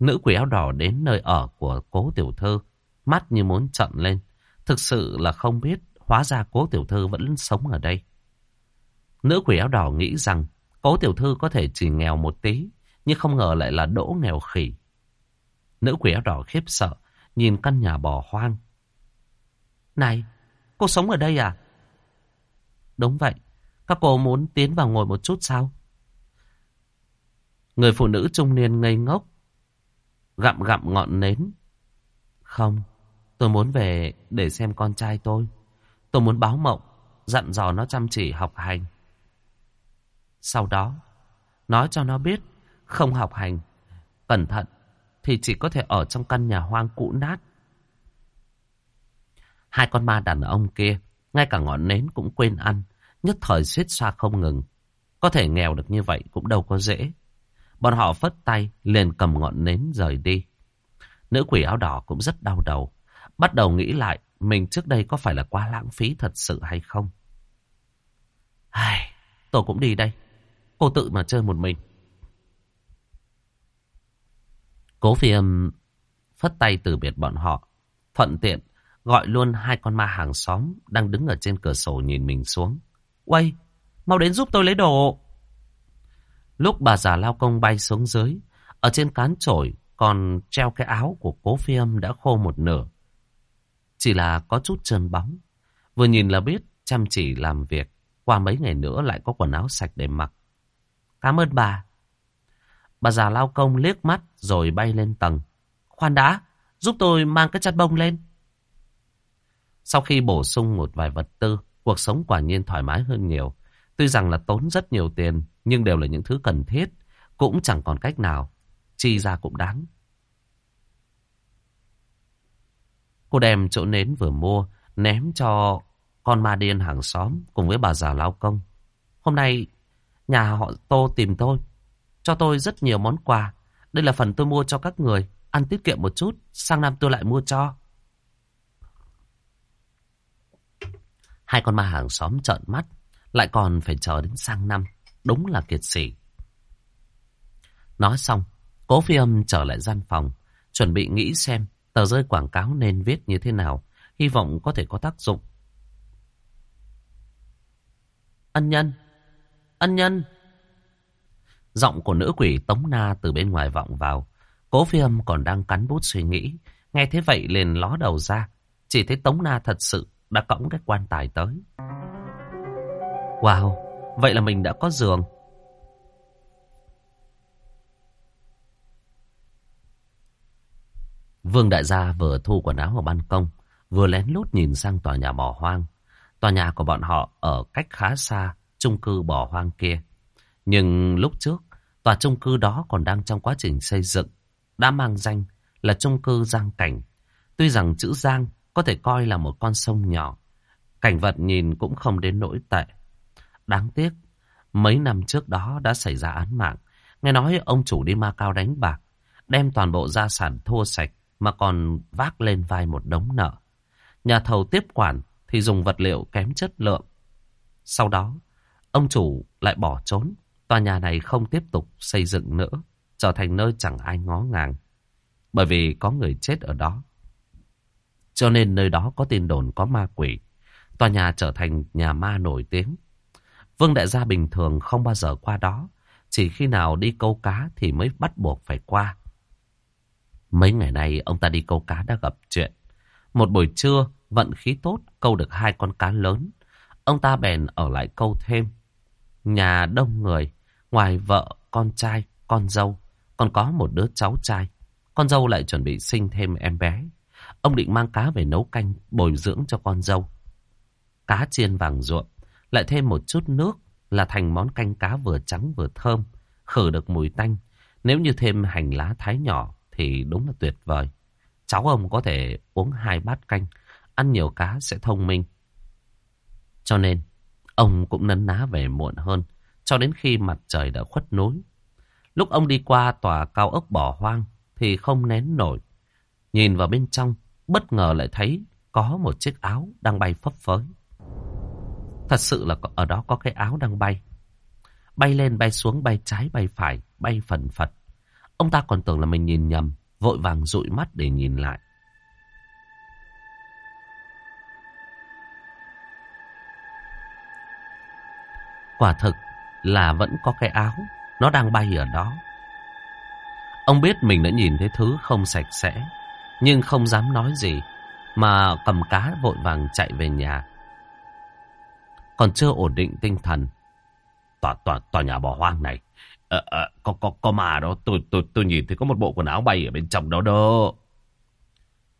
nữ quỷ áo đỏ đến nơi ở của cố tiểu thư, mắt như muốn trận lên. Thực sự là không biết, hóa ra cố tiểu thư vẫn sống ở đây. Nữ quỷ áo đỏ nghĩ rằng cố tiểu thư có thể chỉ nghèo một tí, nhưng không ngờ lại là đỗ nghèo khỉ. Nữ quỷ áo đỏ khiếp sợ, nhìn căn nhà bỏ hoang. Này, cô sống ở đây à? Đúng vậy, các cô muốn tiến vào ngồi một chút sao? Người phụ nữ trung niên ngây ngốc, gặm gặm ngọn nến. Không, tôi muốn về để xem con trai tôi. Tôi muốn báo mộng, dặn dò nó chăm chỉ học hành. Sau đó, nói cho nó biết không học hành, cẩn thận thì chỉ có thể ở trong căn nhà hoang cũ nát. Hai con ma đàn ông kia, ngay cả ngọn nến cũng quên ăn, nhất thời suýt xoa không ngừng. Có thể nghèo được như vậy cũng đâu có dễ. Bọn họ phất tay, liền cầm ngọn nến rời đi. Nữ quỷ áo đỏ cũng rất đau đầu. Bắt đầu nghĩ lại, mình trước đây có phải là quá lãng phí thật sự hay không? Ai, tôi cũng đi đây. Cô tự mà chơi một mình. Cố phi âm phất tay từ biệt bọn họ. Thuận tiện, gọi luôn hai con ma hàng xóm đang đứng ở trên cửa sổ nhìn mình xuống. Quay, mau đến giúp tôi lấy đồ. Lúc bà già lao công bay xuống dưới, ở trên cán trổi còn treo cái áo của cố phi âm đã khô một nửa. Chỉ là có chút trơn bóng. Vừa nhìn là biết chăm chỉ làm việc. Qua mấy ngày nữa lại có quần áo sạch để mặc. Cảm ơn bà. Bà già lao công liếc mắt rồi bay lên tầng. Khoan đã, giúp tôi mang cái chăn bông lên. Sau khi bổ sung một vài vật tư, cuộc sống quả nhiên thoải mái hơn nhiều. Tuy rằng là tốn rất nhiều tiền, nhưng đều là những thứ cần thiết. Cũng chẳng còn cách nào, chi ra cũng đáng. Cô đem chỗ nến vừa mua, ném cho con ma điên hàng xóm cùng với bà già lao công. Hôm nay, nhà họ Tô tìm tôi, cho tôi rất nhiều món quà. Đây là phần tôi mua cho các người, ăn tiết kiệm một chút, sang năm tôi lại mua cho. Hai con ma hàng xóm trợn mắt, lại còn phải chờ đến sang năm. Đúng là kiệt sĩ. Nói xong, cố phi âm trở lại gian phòng, chuẩn bị nghĩ xem tờ rơi quảng cáo nên viết như thế nào, hy vọng có thể có tác dụng. Ân nhân, ân nhân. Giọng của nữ quỷ Tống Na từ bên ngoài vọng vào. Cố phi âm còn đang cắn bút suy nghĩ. Nghe thế vậy liền ló đầu ra. Chỉ thấy Tống Na thật sự đã cõng cái quan tài tới. Wow, vậy là mình đã có giường. Vương đại gia vừa thu quần áo ở ban công, vừa lén lút nhìn sang tòa nhà bỏ hoang. Tòa nhà của bọn họ ở cách khá xa chung cư bỏ hoang kia. Nhưng lúc trước, tòa chung cư đó còn đang trong quá trình xây dựng, đã mang danh là chung cư Giang Cảnh. Tuy rằng chữ Giang có thể coi là một con sông nhỏ, cảnh vật nhìn cũng không đến nỗi tệ. Đáng tiếc, mấy năm trước đó đã xảy ra án mạng. Nghe nói ông chủ đi ma cao đánh bạc, đem toàn bộ gia sản thua sạch mà còn vác lên vai một đống nợ. Nhà thầu tiếp quản thì dùng vật liệu kém chất lượng. Sau đó, ông chủ lại bỏ trốn. Tòa nhà này không tiếp tục xây dựng nữa, trở thành nơi chẳng ai ngó ngàng. Bởi vì có người chết ở đó. Cho nên nơi đó có tin đồn có ma quỷ. Tòa nhà trở thành nhà ma nổi tiếng. Vương đại gia bình thường không bao giờ qua đó. Chỉ khi nào đi câu cá thì mới bắt buộc phải qua. Mấy ngày nay ông ta đi câu cá đã gặp chuyện. Một buổi trưa, vận khí tốt, câu được hai con cá lớn. Ông ta bèn ở lại câu thêm. Nhà đông người, ngoài vợ, con trai, con dâu, còn có một đứa cháu trai. Con dâu lại chuẩn bị sinh thêm em bé. Ông định mang cá về nấu canh, bồi dưỡng cho con dâu. Cá chiên vàng ruộng, lại thêm một chút nước là thành món canh cá vừa trắng vừa thơm, khử được mùi tanh. Nếu như thêm hành lá thái nhỏ thì đúng là tuyệt vời. Cháu ông có thể uống hai bát canh, ăn nhiều cá sẽ thông minh. Cho nên, ông cũng nấn ná về muộn hơn, cho đến khi mặt trời đã khuất núi. Lúc ông đi qua tòa cao ốc bỏ hoang, thì không nén nổi. Nhìn vào bên trong, bất ngờ lại thấy có một chiếc áo đang bay phấp phới. Thật sự là ở đó có cái áo đang bay. Bay lên, bay xuống, bay trái, bay phải, bay phần phật. Ông ta còn tưởng là mình nhìn nhầm, vội vàng dụi mắt để nhìn lại. Quả thực là vẫn có cái áo, nó đang bay ở đó. Ông biết mình đã nhìn thấy thứ không sạch sẽ, nhưng không dám nói gì, mà cầm cá vội vàng chạy về nhà. Còn chưa ổn định tinh thần. Tòa, tòa, tòa nhà bỏ hoang này, à, à, có, có, có mà đó, tôi, tôi, tôi nhìn thấy có một bộ quần áo bay ở bên trong đó đó.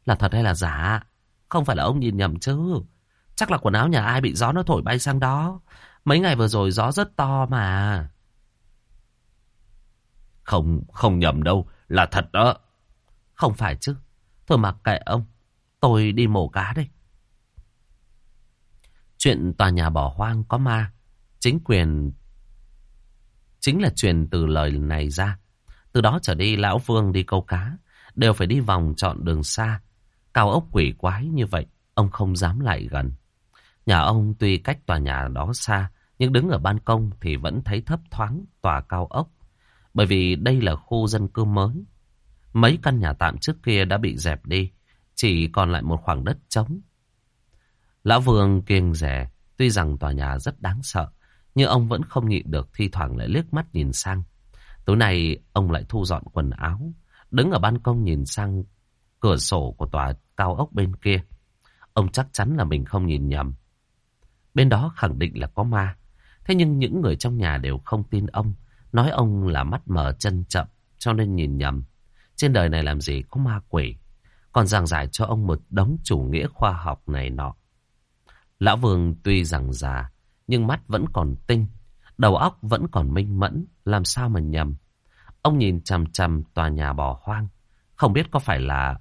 Là thật hay là giả? Không phải là ông nhìn nhầm chứ. Chắc là quần áo nhà ai bị gió nó thổi bay sang đó. Mấy ngày vừa rồi gió rất to mà. Không, không nhầm đâu, là thật đó. Không phải chứ. Thôi mặc kệ ông, tôi đi mổ cá đây. Chuyện tòa nhà bỏ hoang có ma, chính quyền chính là truyền từ lời này ra. Từ đó trở đi lão Vương đi câu cá, đều phải đi vòng chọn đường xa. Cao ốc quỷ quái như vậy, ông không dám lại gần. Nhà ông tuy cách tòa nhà đó xa, nhưng đứng ở ban công thì vẫn thấy thấp thoáng tòa cao ốc. Bởi vì đây là khu dân cư mới. Mấy căn nhà tạm trước kia đã bị dẹp đi, chỉ còn lại một khoảng đất trống. Lão Vương kiêng rẻ, tuy rằng tòa nhà rất đáng sợ, nhưng ông vẫn không nhịn được thi thoảng lại liếc mắt nhìn sang. Tối nay ông lại thu dọn quần áo, đứng ở ban công nhìn sang cửa sổ của tòa cao ốc bên kia. Ông chắc chắn là mình không nhìn nhầm. Bên đó khẳng định là có ma. Thế nhưng những người trong nhà đều không tin ông. Nói ông là mắt mờ chân chậm cho nên nhìn nhầm. Trên đời này làm gì có ma quỷ. Còn giảng giải cho ông một đống chủ nghĩa khoa học này nọ. Lão Vương tuy rằng già nhưng mắt vẫn còn tinh. Đầu óc vẫn còn minh mẫn. Làm sao mà nhầm. Ông nhìn chằm chằm tòa nhà bỏ hoang. Không biết có phải là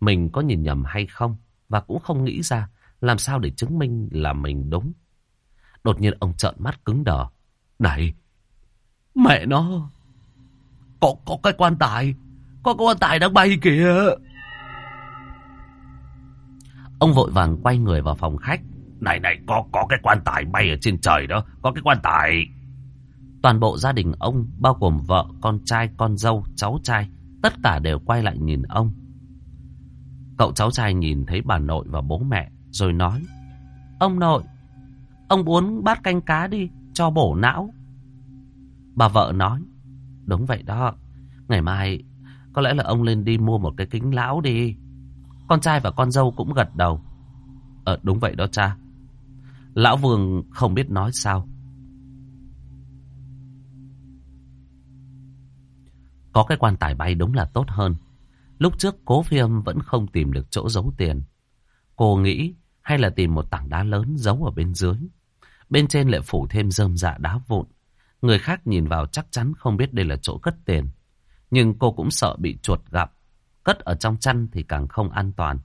mình có nhìn nhầm hay không. Và cũng không nghĩ ra làm sao để chứng minh là mình đúng. Đột nhiên ông trợn mắt cứng đờ. Này, mẹ nó, có, có cái quan tài, có cái quan tài đang bay kìa. Ông vội vàng quay người vào phòng khách, Này này, có có cái quan tài bay ở trên trời đó. Có cái quan tài... Toàn bộ gia đình ông, bao gồm vợ, con trai, con dâu, cháu trai, tất cả đều quay lại nhìn ông. Cậu cháu trai nhìn thấy bà nội và bố mẹ, rồi nói, Ông nội, ông uống bát canh cá đi, cho bổ não. Bà vợ nói, đúng vậy đó, ngày mai có lẽ là ông lên đi mua một cái kính lão đi. Con trai và con dâu cũng gật đầu. Ờ đúng vậy đó cha. Lão Vương không biết nói sao. Có cái quan tài bay đúng là tốt hơn. Lúc trước cố phiêm vẫn không tìm được chỗ giấu tiền. Cô nghĩ hay là tìm một tảng đá lớn giấu ở bên dưới. Bên trên lại phủ thêm rơm dạ đá vụn. Người khác nhìn vào chắc chắn không biết đây là chỗ cất tiền. Nhưng cô cũng sợ bị chuột gặp. Cất ở trong chăn thì càng không an toàn.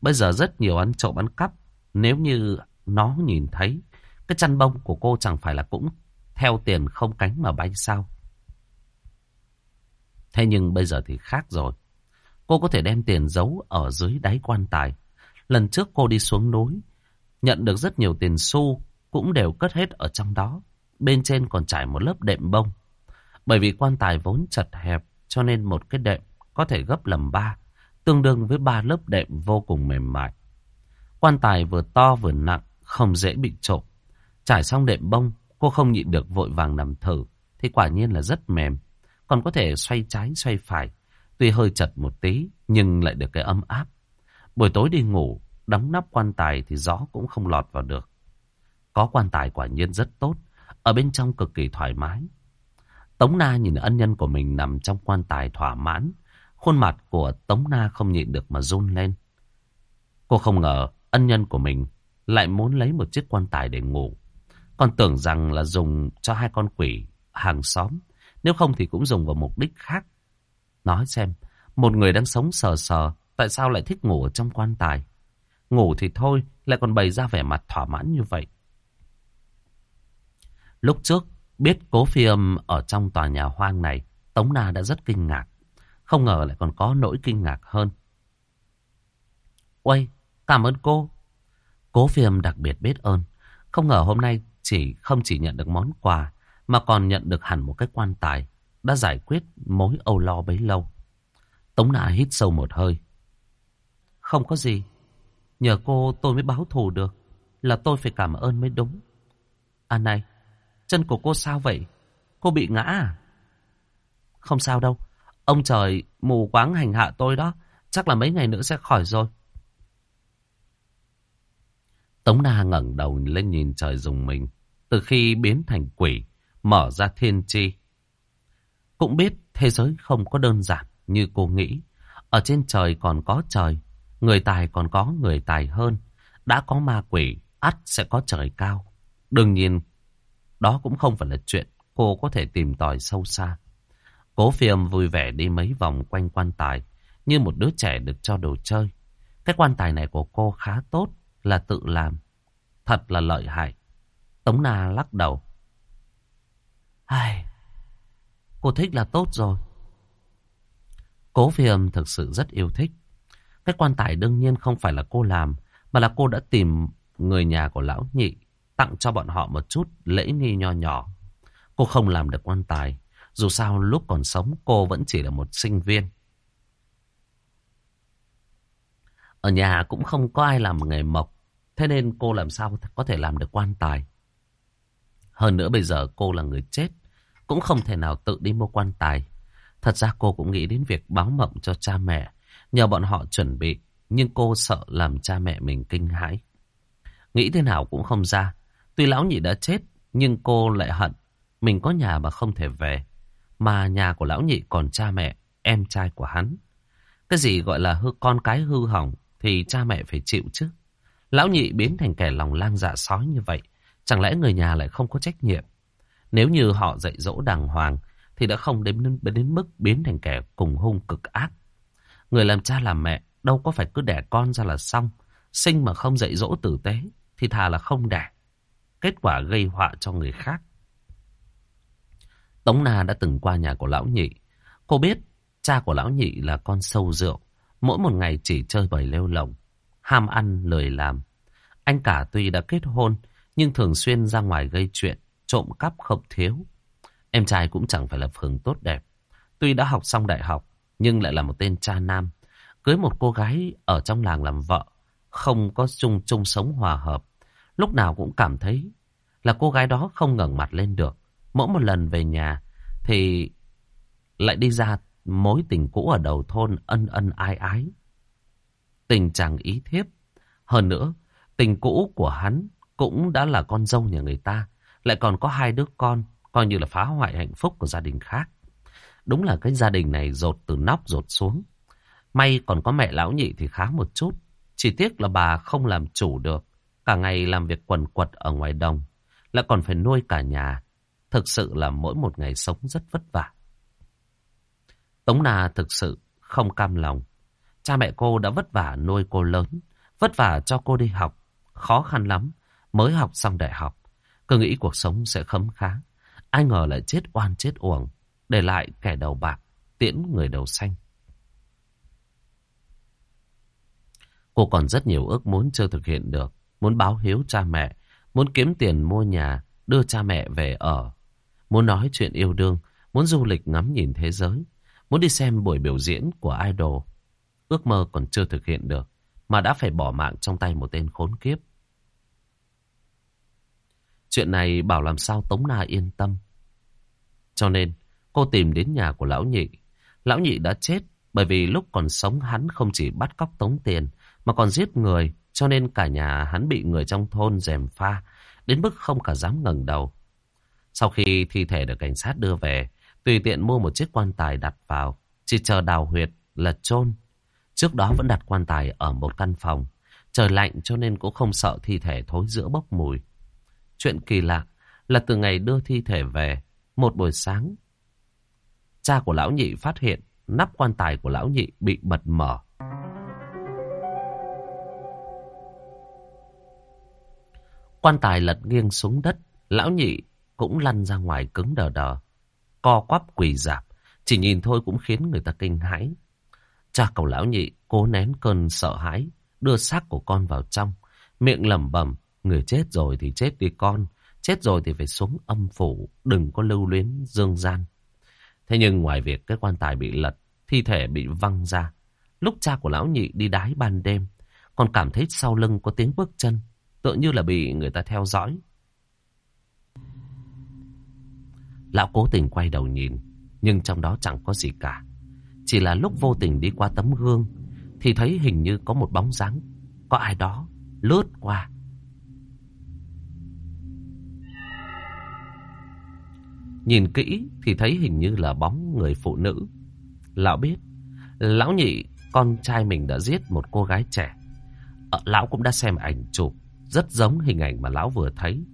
Bây giờ rất nhiều ăn trộm ăn cắp. Nếu như nó nhìn thấy, cái chăn bông của cô chẳng phải là cũng theo tiền không cánh mà bay sao. Thế nhưng bây giờ thì khác rồi. Cô có thể đem tiền giấu ở dưới đáy quan tài. Lần trước cô đi xuống núi, nhận được rất nhiều tiền xu, cũng đều cất hết ở trong đó. Bên trên còn trải một lớp đệm bông. Bởi vì quan tài vốn chật hẹp, cho nên một cái đệm có thể gấp làm ba, tương đương với ba lớp đệm vô cùng mềm mại. Quan tài vừa to vừa nặng, không dễ bị trộm. Trải xong đệm bông, cô không nhịn được vội vàng nằm thử, thì quả nhiên là rất mềm. Còn có thể xoay trái xoay phải, tuy hơi chật một tí, nhưng lại được cái ấm áp. Buổi tối đi ngủ, đóng nắp quan tài thì gió cũng không lọt vào được. Có quan tài quả nhiên rất tốt, ở bên trong cực kỳ thoải mái. Tống Na nhìn ân nhân của mình nằm trong quan tài thỏa mãn. Khuôn mặt của Tống Na không nhịn được mà run lên. Cô không ngờ ân nhân của mình lại muốn lấy một chiếc quan tài để ngủ. Còn tưởng rằng là dùng cho hai con quỷ hàng xóm. Nếu không thì cũng dùng vào mục đích khác. Nói xem, một người đang sống sờ sờ, tại sao lại thích ngủ ở trong quan tài? Ngủ thì thôi, lại còn bày ra vẻ mặt thỏa mãn như vậy. Lúc trước, biết cố phi âm ở trong tòa nhà hoang này, Tống Na đã rất kinh ngạc. Không ngờ lại còn có nỗi kinh ngạc hơn. Uầy, cảm ơn cô. Cố phi âm đặc biệt biết ơn. Không ngờ hôm nay chỉ không chỉ nhận được món quà, mà còn nhận được hẳn một cái quan tài, đã giải quyết mối âu lo bấy lâu. Tống nạ hít sâu một hơi. Không có gì. Nhờ cô tôi mới báo thù được. Là tôi phải cảm ơn mới đúng. À này, chân của cô sao vậy? Cô bị ngã à? Không sao đâu. Ông trời mù quáng hành hạ tôi đó. Chắc là mấy ngày nữa sẽ khỏi rồi. Tống Na ngẩng đầu lên nhìn trời dùng mình. Từ khi biến thành quỷ, mở ra thiên chi. Cũng biết thế giới không có đơn giản như cô nghĩ. Ở trên trời còn có trời, người tài còn có người tài hơn. Đã có ma quỷ, ắt sẽ có trời cao. đương nhiên đó cũng không phải là chuyện cô có thể tìm tòi sâu xa. Cố phiêm vui vẻ đi mấy vòng quanh quan tài, như một đứa trẻ được cho đồ chơi. Cái quan tài này của cô khá tốt, là tự làm. Thật là lợi hại. Tống Na lắc đầu. Ai, cô thích là tốt rồi. Cố phiêm thực sự rất yêu thích. Cái quan tài đương nhiên không phải là cô làm, mà là cô đã tìm người nhà của lão nhị, tặng cho bọn họ một chút lễ nghi nho nhỏ. Cô không làm được quan tài, dù sao lúc còn sống cô vẫn chỉ là một sinh viên. Ở nhà cũng không có ai làm nghề mộc, thế nên cô làm sao có thể làm được quan tài. Hơn nữa bây giờ cô là người chết, cũng không thể nào tự đi mua quan tài. Thật ra cô cũng nghĩ đến việc báo mộng cho cha mẹ, nhờ bọn họ chuẩn bị, nhưng cô sợ làm cha mẹ mình kinh hãi. Nghĩ thế nào cũng không ra, tuy lão nhị đã chết, nhưng cô lại hận, mình có nhà mà không thể về, mà nhà của lão nhị còn cha mẹ, em trai của hắn. Cái gì gọi là hư con cái hư hỏng thì cha mẹ phải chịu chứ. Lão nhị biến thành kẻ lòng lang dạ sói như vậy, chẳng lẽ người nhà lại không có trách nhiệm? Nếu như họ dạy dỗ đàng hoàng, thì đã không đến, đến mức biến thành kẻ cùng hung cực ác. Người làm cha làm mẹ đâu có phải cứ đẻ con ra là xong. Sinh mà không dạy dỗ tử tế thì thà là không đẻ. Kết quả gây họa cho người khác. Tống Na đã từng qua nhà của lão nhị. Cô biết cha của lão nhị là con sâu rượu. Mỗi một ngày chỉ chơi bời lêu lồng. Ham ăn, lười làm. Anh cả tuy đã kết hôn, nhưng thường xuyên ra ngoài gây chuyện, trộm cắp không thiếu. Em trai cũng chẳng phải là phường tốt đẹp. Tuy đã học xong đại học, nhưng lại là một tên cha nam. Cưới một cô gái ở trong làng làm vợ, không có chung chung sống hòa hợp. Lúc nào cũng cảm thấy là cô gái đó không ngẩng mặt lên được. Mỗi một lần về nhà thì lại đi ra mối tình cũ ở đầu thôn ân ân ai ái. Tình chàng ý thiếp. Hơn nữa, tình cũ của hắn cũng đã là con dâu nhà người ta. Lại còn có hai đứa con, coi như là phá hoại hạnh phúc của gia đình khác. Đúng là cái gia đình này rột từ nóc rột xuống. May còn có mẹ lão nhị thì khá một chút. Chỉ tiếc là bà không làm chủ được. Cả ngày làm việc quần quật ở ngoài đồng. Lại còn phải nuôi cả nhà. Thực sự là mỗi một ngày sống rất vất vả. Tống Na thực sự không cam lòng. Cha mẹ cô đã vất vả nuôi cô lớn. Vất vả cho cô đi học. Khó khăn lắm. Mới học xong đại học. Cứ nghĩ cuộc sống sẽ khấm khá. Ai ngờ lại chết oan chết uổng. Để lại kẻ đầu bạc. Tiễn người đầu xanh. Cô còn rất nhiều ước muốn chưa thực hiện được. Muốn báo hiếu cha mẹ. Muốn kiếm tiền mua nhà. Đưa cha mẹ về ở. Muốn nói chuyện yêu đương. Muốn du lịch ngắm nhìn thế giới. Muốn đi xem buổi biểu diễn của idol. Ước mơ còn chưa thực hiện được. Mà đã phải bỏ mạng trong tay một tên khốn kiếp. Chuyện này bảo làm sao Tống Na yên tâm. Cho nên, cô tìm đến nhà của lão nhị. Lão nhị đã chết bởi vì lúc còn sống hắn không chỉ bắt cóc tống tiền mà còn giết người. Cho nên cả nhà hắn bị người trong thôn dèm pha, đến mức không cả dám ngẩng đầu. Sau khi thi thể được cảnh sát đưa về, tùy tiện mua một chiếc quan tài đặt vào, chỉ chờ đào huyệt là chôn. Trước đó vẫn đặt quan tài ở một căn phòng. Trời lạnh cho nên cũng không sợ thi thể thối giữa bốc mùi. Chuyện kỳ lạ là từ ngày đưa thi thể về, một buổi sáng, cha của lão nhị phát hiện nắp quan tài của lão nhị bị bật mở. Quan tài lật nghiêng xuống đất, lão nhị cũng lăn ra ngoài cứng đờ đờ. Co quắp quỳ dạp, chỉ nhìn thôi cũng khiến người ta kinh hãi. Cha cậu lão nhị cố nén cơn sợ hãi, đưa xác của con vào trong, miệng lẩm bẩm, người chết rồi thì chết đi con, chết rồi thì phải xuống âm phủ, đừng có lưu luyến dương gian. Thế nhưng ngoài việc cái quan tài bị lật, thi thể bị văng ra, lúc cha của lão nhị đi đái ban đêm, còn cảm thấy sau lưng có tiếng bước chân, tựa như là bị người ta theo dõi. Lão cố tình quay đầu nhìn, nhưng trong đó chẳng có gì cả. Chỉ là lúc vô tình đi qua tấm gương, thì thấy hình như có một bóng dáng, có ai đó lướt qua. Nhìn kỹ thì thấy hình như là bóng người phụ nữ. Lão biết, lão nhị, con trai mình đã giết một cô gái trẻ. Ờ, lão cũng đã xem ảnh chụp, rất giống hình ảnh mà lão vừa thấy.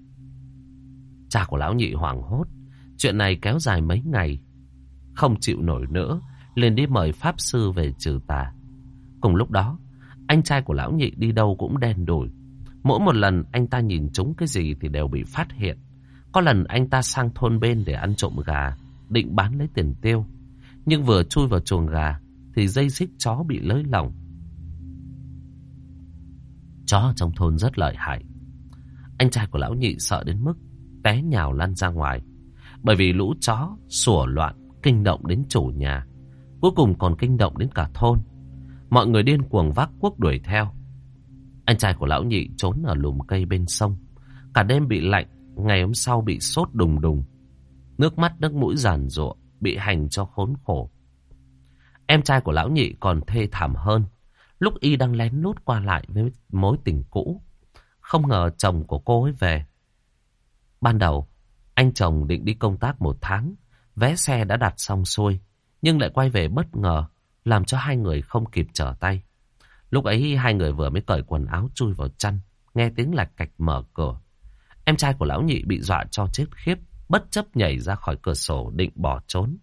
Cha của lão nhị hoảng hốt, chuyện này kéo dài mấy ngày. Không chịu nổi nữa, liền đi mời pháp sư về trừ tà. Cùng lúc đó, anh trai của lão nhị đi đâu cũng đen đủi. Mỗi một lần anh ta nhìn chúng cái gì thì đều bị phát hiện. Có lần anh ta sang thôn bên để ăn trộm gà, định bán lấy tiền tiêu. Nhưng vừa chui vào chuồng gà, thì dây xích chó bị lơi lỏng. Chó trong thôn rất lợi hại. Anh trai của lão nhị sợ đến mức té nhào lăn ra ngoài. Bởi vì lũ chó sủa loạn, kinh động đến chủ nhà. Cuối cùng còn kinh động đến cả thôn. Mọi người điên cuồng vác quốc đuổi theo. Anh trai của lão nhị trốn ở lùm cây bên sông. Cả đêm bị lạnh, ngày hôm sau bị sốt đùng đùng. Nước mắt nước mũi giàn rụa, bị hành cho khốn khổ. Em trai của lão nhị còn thê thảm hơn. Lúc y đang lén lút qua lại với mối tình cũ. Không ngờ chồng của cô ấy về. Ban đầu, anh chồng định đi công tác một tháng. Vé xe đã đặt xong xuôi. Nhưng lại quay về bất ngờ. Làm cho hai người không kịp trở tay. Lúc ấy hai người vừa mới cởi quần áo chui vào chăn. Nghe tiếng lạch cạch mở cửa. Em trai của lão nhị bị dọa cho chết khiếp, bất chấp nhảy ra khỏi cửa sổ định bỏ trốn.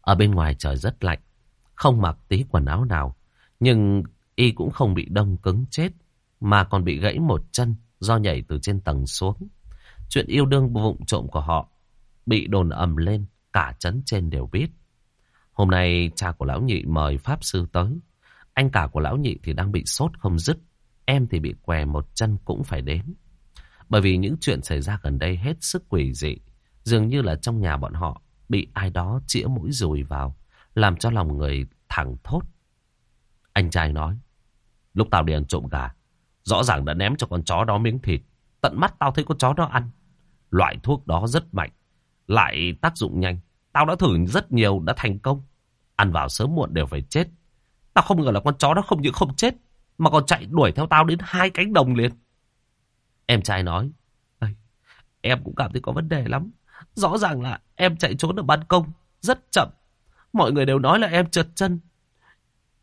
Ở bên ngoài trời rất lạnh, không mặc tí quần áo nào, nhưng y cũng không bị đông cứng chết, mà còn bị gãy một chân do nhảy từ trên tầng xuống. Chuyện yêu đương vụng trộm của họ bị đồn ầm lên, cả trấn trên đều biết. Hôm nay cha của lão nhị mời pháp sư tới. Anh cả của lão nhị thì đang bị sốt không dứt. Em thì bị què một chân cũng phải đến. Bởi vì những chuyện xảy ra gần đây hết sức quỷ dị. Dường như là trong nhà bọn họ bị ai đó chĩa mũi dùi vào. Làm cho lòng người thẳng thốt. Anh trai nói. Lúc tao đi ăn trộm gà. Rõ ràng đã ném cho con chó đó miếng thịt. Tận mắt tao thấy con chó đó ăn. Loại thuốc đó rất mạnh. Lại tác dụng nhanh. Tao đã thử rất nhiều, đã thành công. Ăn vào sớm muộn đều phải chết. Tao không ngờ là con chó đó không những không chết. Mà còn chạy đuổi theo tao đến hai cánh đồng liền. Em trai nói. Em cũng cảm thấy có vấn đề lắm. Rõ ràng là em chạy trốn ở ban công. Rất chậm. Mọi người đều nói là em trượt chân.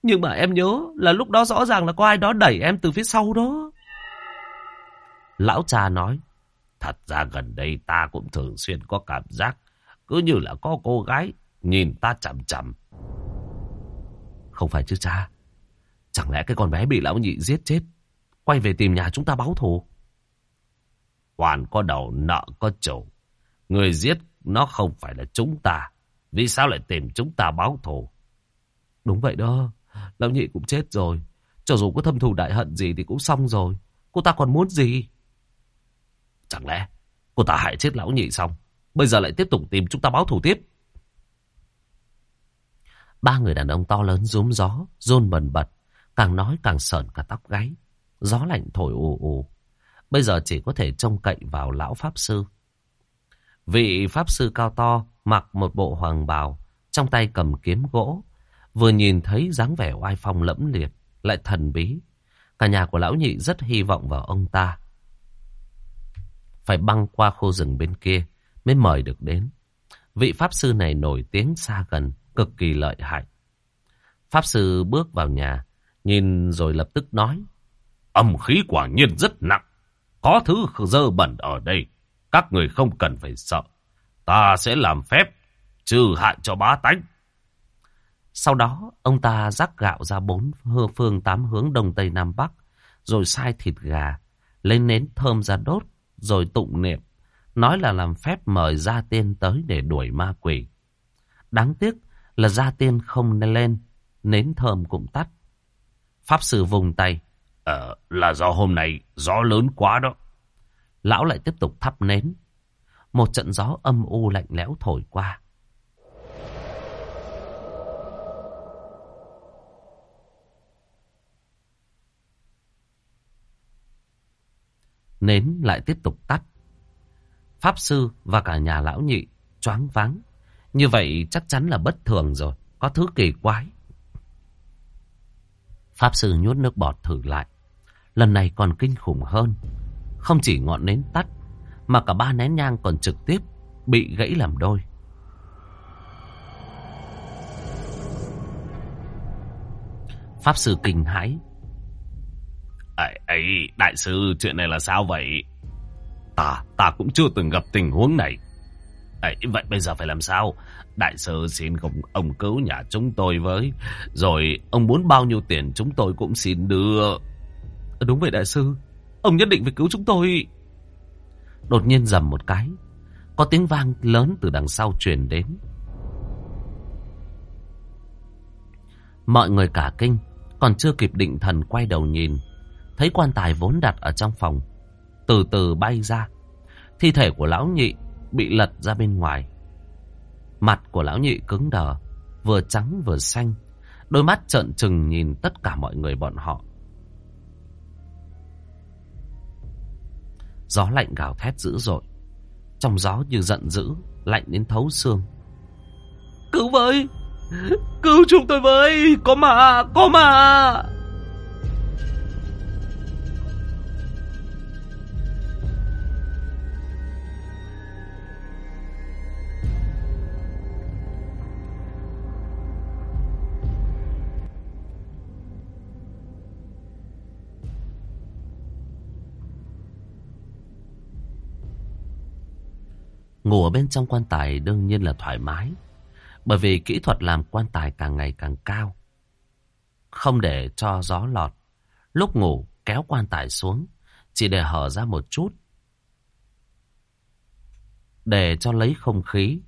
Nhưng mà em nhớ là lúc đó rõ ràng là có ai đó đẩy em từ phía sau đó. Lão cha nói. Thật ra gần đây ta cũng thường xuyên có cảm giác. Cứ như là có cô gái nhìn ta chằm chằm. Không phải chứ cha. Chẳng lẽ cái con bé bị lão nhị giết chết. Quay về tìm nhà chúng ta báo thù. Hoàn có đầu, nợ có chủ. Người giết nó không phải là chúng ta. Vì sao lại tìm chúng ta báo thù? Đúng vậy đó. Lão nhị cũng chết rồi. Cho dù có thâm thù đại hận gì thì cũng xong rồi. Cô ta còn muốn gì? Chẳng lẽ cô ta hại chết lão nhị xong. Bây giờ lại tiếp tục tìm chúng ta báo thù tiếp. Ba người đàn ông to lớn rúm gió, rôn bần bật. Càng nói càng sờn cả tóc gáy. Gió lạnh thổi ù ù. Bây giờ chỉ có thể trông cậy vào lão Pháp Sư. Vị Pháp Sư cao to mặc một bộ hoàng bào, trong tay cầm kiếm gỗ. Vừa nhìn thấy dáng vẻ oai phong lẫm liệt, lại thần bí. Cả nhà của lão nhị rất hy vọng vào ông ta. Phải băng qua khu rừng bên kia mới mời được đến. Vị Pháp Sư này nổi tiếng xa gần, cực kỳ lợi hại. Pháp Sư bước vào nhà, nhìn rồi lập tức nói. Âm khí quả nhiên rất nặng. Có thứ dơ bẩn ở đây. Các người không cần phải sợ. Ta sẽ làm phép, trừ hại cho bá tánh. Sau đó, ông ta rắc gạo ra bốn phương tám hướng đông tây nam bắc, rồi sai thịt gà, lên nến thơm ra đốt, rồi tụng niệm, nói là làm phép mời gia tiên tới để đuổi ma quỷ. Đáng tiếc là gia tiên không lên, nến thơm cũng tắt. Pháp sư vùng tay. Ờ, là do hôm nay gió lớn quá đó. Lão lại tiếp tục thắp nến. Một trận gió âm u lạnh lẽo thổi qua. Nến lại tiếp tục tắt. Pháp sư và cả nhà lão nhị choáng váng. Như vậy chắc chắn là bất thường rồi. Có thứ kỳ quái. Pháp sư nhốt nước bọt thử lại. Lần này còn kinh khủng hơn. Không chỉ ngọn nến tắt, mà cả ba nén nhang còn trực tiếp bị gãy làm đôi. Pháp sư kinh hãi. Ấy, ấy, đại sư, chuyện này là sao vậy? Ta, ta cũng chưa từng gặp tình huống này. Ấy, vậy bây giờ phải làm sao? Đại sư xin không ông cứu nhà chúng tôi với. Rồi ông muốn bao nhiêu tiền chúng tôi cũng xin đưa. Ờ, đúng vậy đại sư. Ông nhất định phải cứu chúng tôi. Đột nhiên dầm một cái. Có tiếng vang lớn từ đằng sau truyền đến. Mọi người cả kinh. Còn chưa kịp định thần quay đầu nhìn. Thấy quan tài vốn đặt ở trong phòng. Từ từ bay ra. Thi thể của lão nhị bị lật ra bên ngoài. Mặt của lão nhị cứng đờ, vừa trắng vừa xanh. Đôi mắt trợn trừng nhìn tất cả mọi người bọn họ. Gió lạnh gào thét dữ dội. Trong gió như giận dữ, lạnh đến thấu xương. Cứu với! Cứu chúng tôi với! Có mà! Có mà! Ngủ ở bên trong quan tài đương nhiên là thoải mái. Bởi vì kỹ thuật làm quan tài càng ngày càng cao. Không để cho gió lọt. Lúc ngủ kéo quan tài xuống. Chỉ để hở ra một chút. Để cho lấy không khí.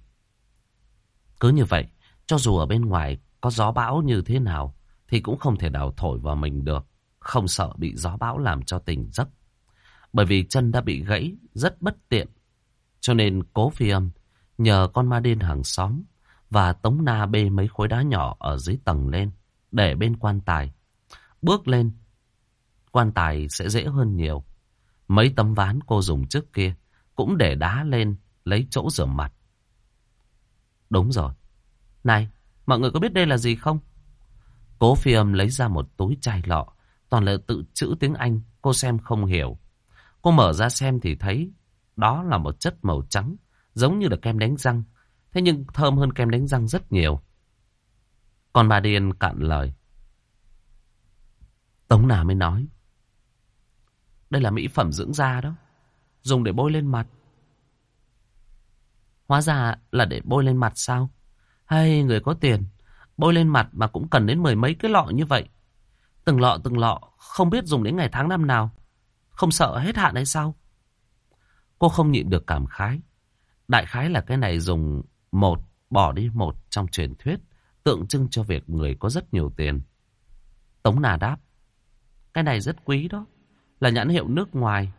Cứ như vậy. Cho dù ở bên ngoài có gió bão như thế nào. thì cũng không thể nào thổi vào mình được. Không sợ bị gió bão làm cho tỉnh giấc. Bởi vì chân đã bị gãy, rất bất tiện. Cho nên cố phi âm nhờ con ma điên hàng xóm và tống na bê mấy khối đá nhỏ ở dưới tầng lên để bên quan tài. Bước lên, quan tài sẽ dễ hơn nhiều. Mấy tấm ván cô dùng trước kia cũng để đá lên lấy chỗ rửa mặt. Đúng rồi. Này, mọi người có biết đây là gì không? Cố phi âm lấy ra một túi chai lọ, toàn là tự chữ tiếng Anh, cô xem không hiểu. Cô mở ra xem thì thấy đó là một chất màu trắng, giống như là kem đánh răng. Thế nhưng thơm hơn kem đánh răng rất nhiều. Còn bà Điền cạn lời. Tống nào mới nói. Đây là mỹ phẩm dưỡng da đó. Dùng để bôi lên mặt. Hóa ra là để bôi lên mặt sao? Hay người có tiền, bôi lên mặt mà cũng cần đến mười mấy cái lọ như vậy. Từng lọ từng lọ, không biết dùng đến ngày tháng năm nào. Không sợ hết hạn hay sao? Cô không nhịn được cảm khái. Đại khái là cái này dùng một, bỏ đi một trong truyền thuyết, tượng trưng cho việc người có rất nhiều tiền. Tống Nà đáp, cái này rất quý đó, là nhãn hiệu nước ngoài.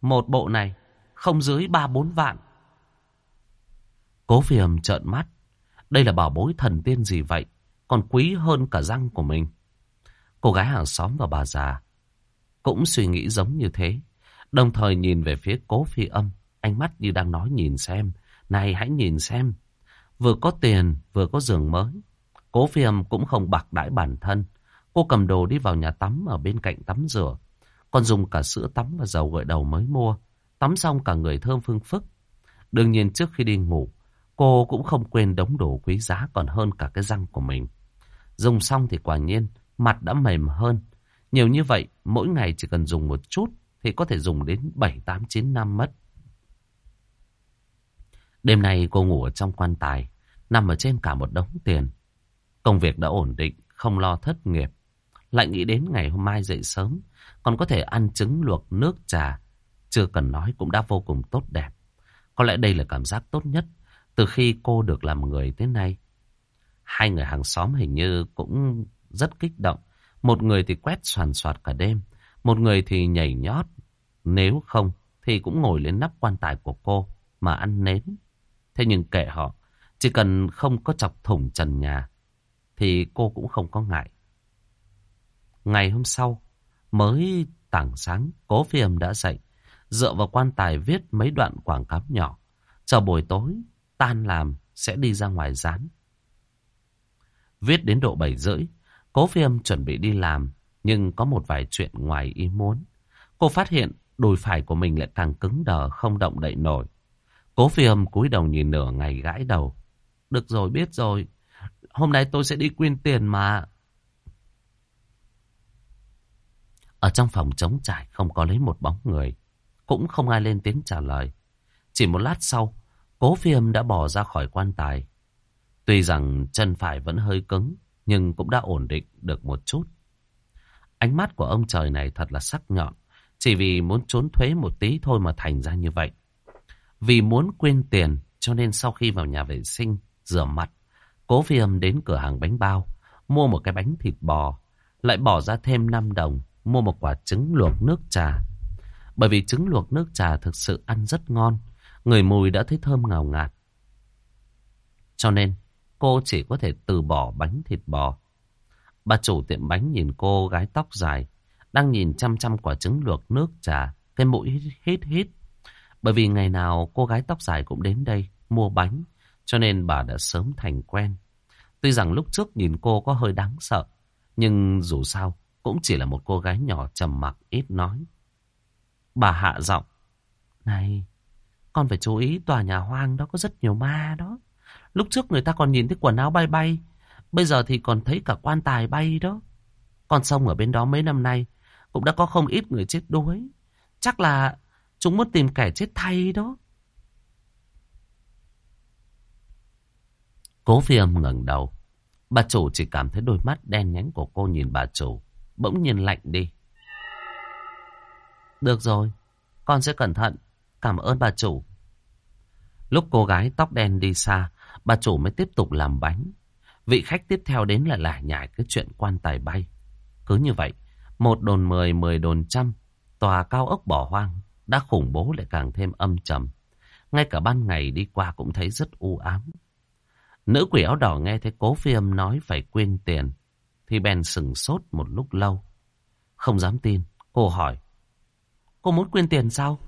Một bộ này không dưới ba bốn vạn. Cố phiềm trợn mắt, đây là bảo bối thần tiên gì vậy, còn quý hơn cả răng của mình. Cô gái hàng xóm và bà già cũng suy nghĩ giống như thế. Đồng thời nhìn về phía cố phi âm, ánh mắt như đang nói nhìn xem. Này hãy nhìn xem, vừa có tiền, vừa có giường mới. Cố phi âm cũng không bạc đãi bản thân. Cô cầm đồ đi vào nhà tắm ở bên cạnh tắm rửa. Còn dùng cả sữa tắm và dầu gội đầu mới mua. Tắm xong cả người thơm phương phức. Đương nhiên trước khi đi ngủ, cô cũng không quên đống đồ quý giá còn hơn cả cái răng của mình. Dùng xong thì quả nhiên, mặt đã mềm hơn. Nhiều như vậy, mỗi ngày chỉ cần dùng một chút thì có thể dùng đến 7, 8, 9 năm mất. Đêm nay cô ngủ ở trong quan tài, nằm ở trên cả một đống tiền. Công việc đã ổn định, không lo thất nghiệp. Lại nghĩ đến ngày hôm mai dậy sớm, còn có thể ăn trứng luộc nước trà. Chưa cần nói cũng đã vô cùng tốt đẹp. Có lẽ đây là cảm giác tốt nhất từ khi cô được làm người tới nay. Hai người hàng xóm hình như cũng rất kích động. Một người thì quét soàn soạt cả đêm. Một người thì nhảy nhót. Nếu không thì cũng ngồi lên nắp quan tài của cô mà ăn nến. Thế nhưng kệ họ. Chỉ cần không có chọc thủng trần nhà thì cô cũng không có ngại. Ngày hôm sau, mới tảng sáng, cố phi âm đã dậy, dựa vào quan tài viết mấy đoạn quảng cáo nhỏ. Chờ buổi tối, tan làm, sẽ đi ra ngoài dán. Viết đến độ bảy rưỡi, cố phi âm chuẩn bị đi làm, nhưng có một vài chuyện ngoài ý muốn. Cô phát hiện đùi phải của mình lại càng cứng đờ, không động đậy nổi. Cố phi âm cúi đầu nhìn nửa ngày gãi đầu. Được rồi, biết rồi. Hôm nay tôi sẽ đi quyên tiền mà. Ở trong phòng trống trải không có lấy một bóng người. Cũng không ai lên tiếng trả lời. Chỉ một lát sau, cố phi âm đã bỏ ra khỏi quan tài. Tuy rằng chân phải vẫn hơi cứng, nhưng cũng đã ổn định được một chút. Ánh mắt của ông trời này thật là sắc nhọn. Chỉ vì muốn trốn thuế một tí thôi mà thành ra như vậy. Vì muốn quên tiền, cho nên sau khi vào nhà vệ sinh, rửa mặt, cố phi âm đến cửa hàng bánh bao, mua một cái bánh thịt bò, lại bỏ ra thêm 5 đồng, mua một quả trứng luộc nước trà. Bởi vì trứng luộc nước trà thực sự ăn rất ngon, người mùi đã thấy thơm ngào ngạt. Cho nên, cô chỉ có thể từ bỏ bánh thịt bò. Bà chủ tiệm bánh nhìn cô gái tóc dài, đang nhìn chăm chăm quả trứng luộc nước trà, cái mũi hít hít. Bởi vì ngày nào cô gái tóc dài cũng đến đây mua bánh, cho nên bà đã sớm thành quen. Tuy rằng lúc trước nhìn cô có hơi đáng sợ, nhưng dù sao cũng chỉ là một cô gái nhỏ trầm mặc ít nói. Bà hạ giọng, này, con phải chú ý tòa nhà hoang đó có rất nhiều ma đó. Lúc trước người ta còn nhìn thấy quần áo bay bay, bây giờ thì còn thấy cả quan tài bay đó. Con sông ở bên đó mấy năm nay cũng đã có không ít người chết đuối. Chắc là chúng muốn tìm kẻ chết thay đó. Cố phi âm ngẩng đầu. Bà chủ chỉ cảm thấy đôi mắt đen nhánh của cô nhìn bà chủ. Bỗng nhiên lạnh đi. Được rồi, con sẽ cẩn thận. Cảm ơn bà chủ. Lúc cô gái tóc đen đi xa, bà chủ mới tiếp tục làm bánh. Vị khách tiếp theo đến là lải nhải cái chuyện quan tài bay. Cứ như vậy, một đồn mười, mười đồn trăm, tòa cao ốc bỏ hoang, đã khủng bố lại càng thêm âm trầm. Ngay cả ban ngày đi qua cũng thấy rất u ám. Nữ quỷ áo đỏ nghe thấy cố phi âm nói phải quên tiền, thì bèn sừng sốt một lúc lâu. Không dám tin, cô hỏi. Cô muốn quên tiền sao?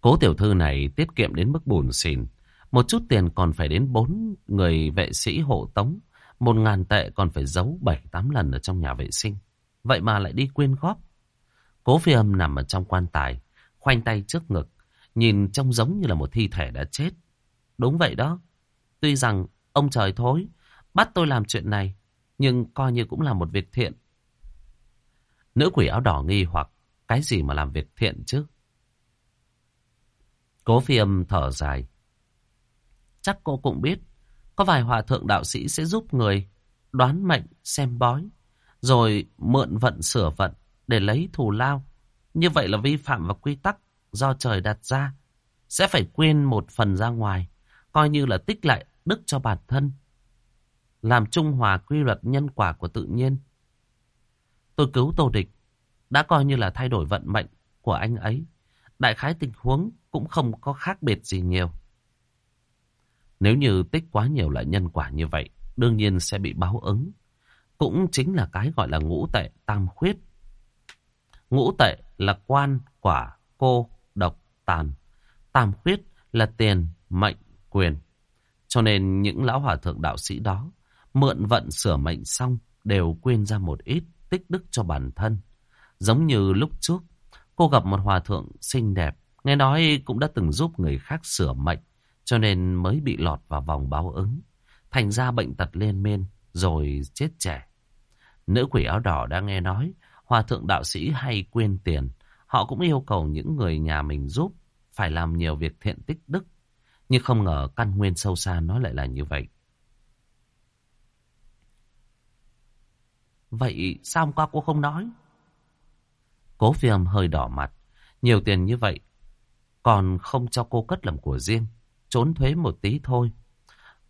Cố tiểu thư này tiết kiệm đến mức bùn xỉn. Một chút tiền còn phải đến bốn người vệ sĩ hộ tống. Một ngàn tệ còn phải giấu bảy tám lần ở trong nhà vệ sinh. Vậy mà lại đi quyên góp. Cố phi âm nằm ở trong quan tài. Khoanh tay trước ngực. Nhìn trông giống như là một thi thể đã chết. Đúng vậy đó. Tuy rằng ông trời thối. Bắt tôi làm chuyện này. Nhưng coi như cũng là một việc thiện. Nữ quỷ áo đỏ nghi hoặc. Cái gì mà làm việc thiện chứ? Cố phi âm thở dài. Chắc cô cũng biết, có vài hòa thượng đạo sĩ sẽ giúp người đoán mệnh, xem bói, rồi mượn vận sửa vận để lấy thù lao. Như vậy là vi phạm vào quy tắc do trời đặt ra. Sẽ phải quên một phần ra ngoài, coi như là tích lại đức cho bản thân. Làm trung hòa quy luật nhân quả của tự nhiên. Tôi cứu Tô Địch, đã coi như là thay đổi vận mệnh của anh ấy. Đại khái tình huống cũng không có khác biệt gì nhiều. Nếu như tích quá nhiều lại nhân quả như vậy, đương nhiên sẽ bị báo ứng. Cũng chính là cái gọi là ngũ tệ tam khuyết. Ngũ tệ là quan, quả, cô, độc, tàn. Tam khuyết là tiền, mệnh, quyền. Cho nên những lão hòa thượng đạo sĩ đó mượn vận sửa mệnh xong đều quên ra một ít tích đức cho bản thân. Giống như lúc trước, cô gặp một hòa thượng xinh đẹp Nghe nói cũng đã từng giúp người khác sửa mệnh, cho nên mới bị lọt vào vòng báo ứng. Thành ra bệnh tật liên miên, rồi chết trẻ. Nữ quỷ áo đỏ đã nghe nói, hòa thượng đạo sĩ hay quên tiền. Họ cũng yêu cầu những người nhà mình giúp, phải làm nhiều việc thiện tích đức. Nhưng không ngờ căn nguyên sâu xa nó lại là như vậy. Vậy sao hôm qua cô không nói? Cố phiêm hơi đỏ mặt. Nhiều tiền như vậy còn không cho cô cất làm của riêng, trốn thuế một tí thôi.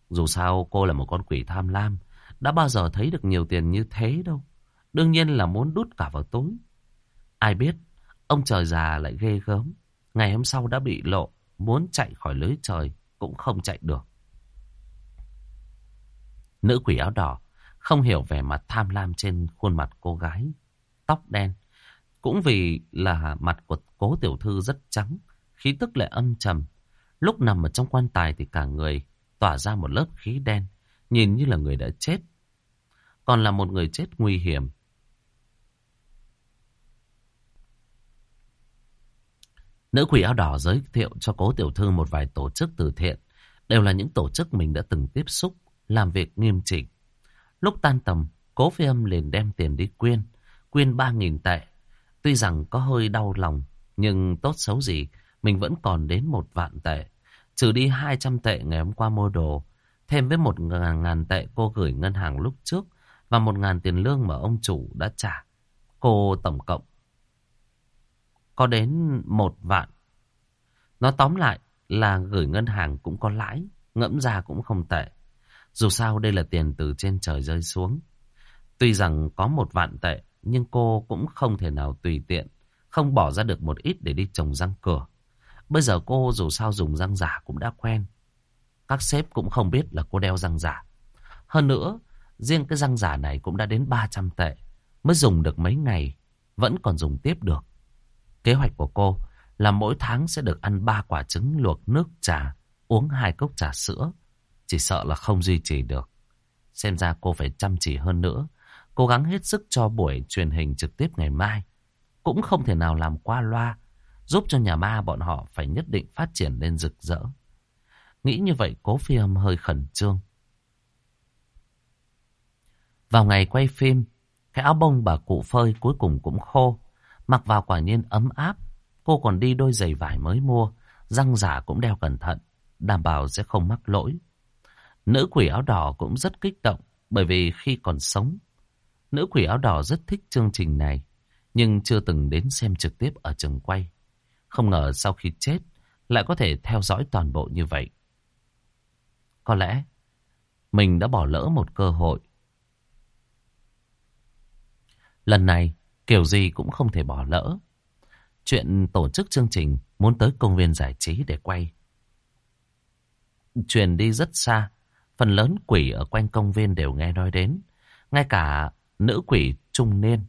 Dù sao cô là một con quỷ tham lam, đã bao giờ thấy được nhiều tiền như thế đâu. Đương nhiên là muốn đút cả vào túi. Ai biết, ông trời già lại ghê gớm. Ngày hôm sau đã bị lộ, muốn chạy khỏi lưới trời cũng không chạy được. Nữ quỷ áo đỏ không hiểu về mặt tham lam trên khuôn mặt cô gái. Tóc đen. Cũng vì là mặt của cố tiểu thư rất trắng khí tức lại âm trầm. Lúc nằm ở trong quan tài thì cả người tỏa ra một lớp khí đen, nhìn như là người đã chết. Còn là một người chết nguy hiểm. Nữ quỷ áo đỏ giới thiệu cho cố tiểu thư một vài tổ chức từ thiện. Đều là những tổ chức mình đã từng tiếp xúc, làm việc nghiêm chỉnh. Lúc tan tầm, cố phi âm liền đem tiền đi quyên. Quyên 3.000 tệ. Tuy rằng có hơi đau lòng, nhưng tốt xấu gì, mình vẫn còn đến một vạn tệ. Trừ đi 200 tệ ngày hôm qua mua đồ, thêm với một ngàn, ngàn tệ cô gửi ngân hàng lúc trước và một ngàn tiền lương mà ông chủ đã trả. Cô tổng cộng có đến một vạn. Nó tóm lại là gửi ngân hàng cũng có lãi, ngẫm ra cũng không tệ. Dù sao đây là tiền từ trên trời rơi xuống. Tuy rằng có một vạn tệ, nhưng cô cũng không thể nào tùy tiện, không bỏ ra được một ít để đi trồng răng cửa. Bây giờ cô dù sao dùng răng giả cũng đã quen. Các sếp cũng không biết là cô đeo răng giả. Hơn nữa, riêng cái răng giả này cũng đã đến 300 tệ. Mới dùng được mấy ngày, vẫn còn dùng tiếp được. Kế hoạch của cô là mỗi tháng sẽ được ăn ba quả trứng luộc nước trà, uống hai cốc trà sữa. Chỉ sợ là không duy trì được. Xem ra cô phải chăm chỉ hơn nữa. Cố gắng hết sức cho buổi truyền hình trực tiếp ngày mai. Cũng không thể nào làm qua loa Giúp cho nhà ma bọn họ phải nhất định phát triển lên rực rỡ. Nghĩ như vậy cố phi âm hơi khẩn trương. Vào ngày quay phim, cái áo bông bà cụ phơi cuối cùng cũng khô. Mặc vào quả nhiên ấm áp. Cô còn đi đôi giày vải mới mua. Răng giả cũng đeo cẩn thận. Đảm bảo sẽ không mắc lỗi. Nữ quỷ áo đỏ cũng rất kích động. Bởi vì khi còn sống, nữ quỷ áo đỏ rất thích chương trình này. Nhưng chưa từng đến xem trực tiếp ở trường quay. Không ngờ sau khi chết lại có thể theo dõi toàn bộ như vậy. Có lẽ mình đã bỏ lỡ một cơ hội. Lần này, kiểu gì cũng không thể bỏ lỡ. Chuyện tổ chức chương trình muốn tới công viên giải trí để quay. Truyền đi rất xa, phần lớn quỷ ở quanh công viên đều nghe nói đến. Ngay cả nữ quỷ trung niên,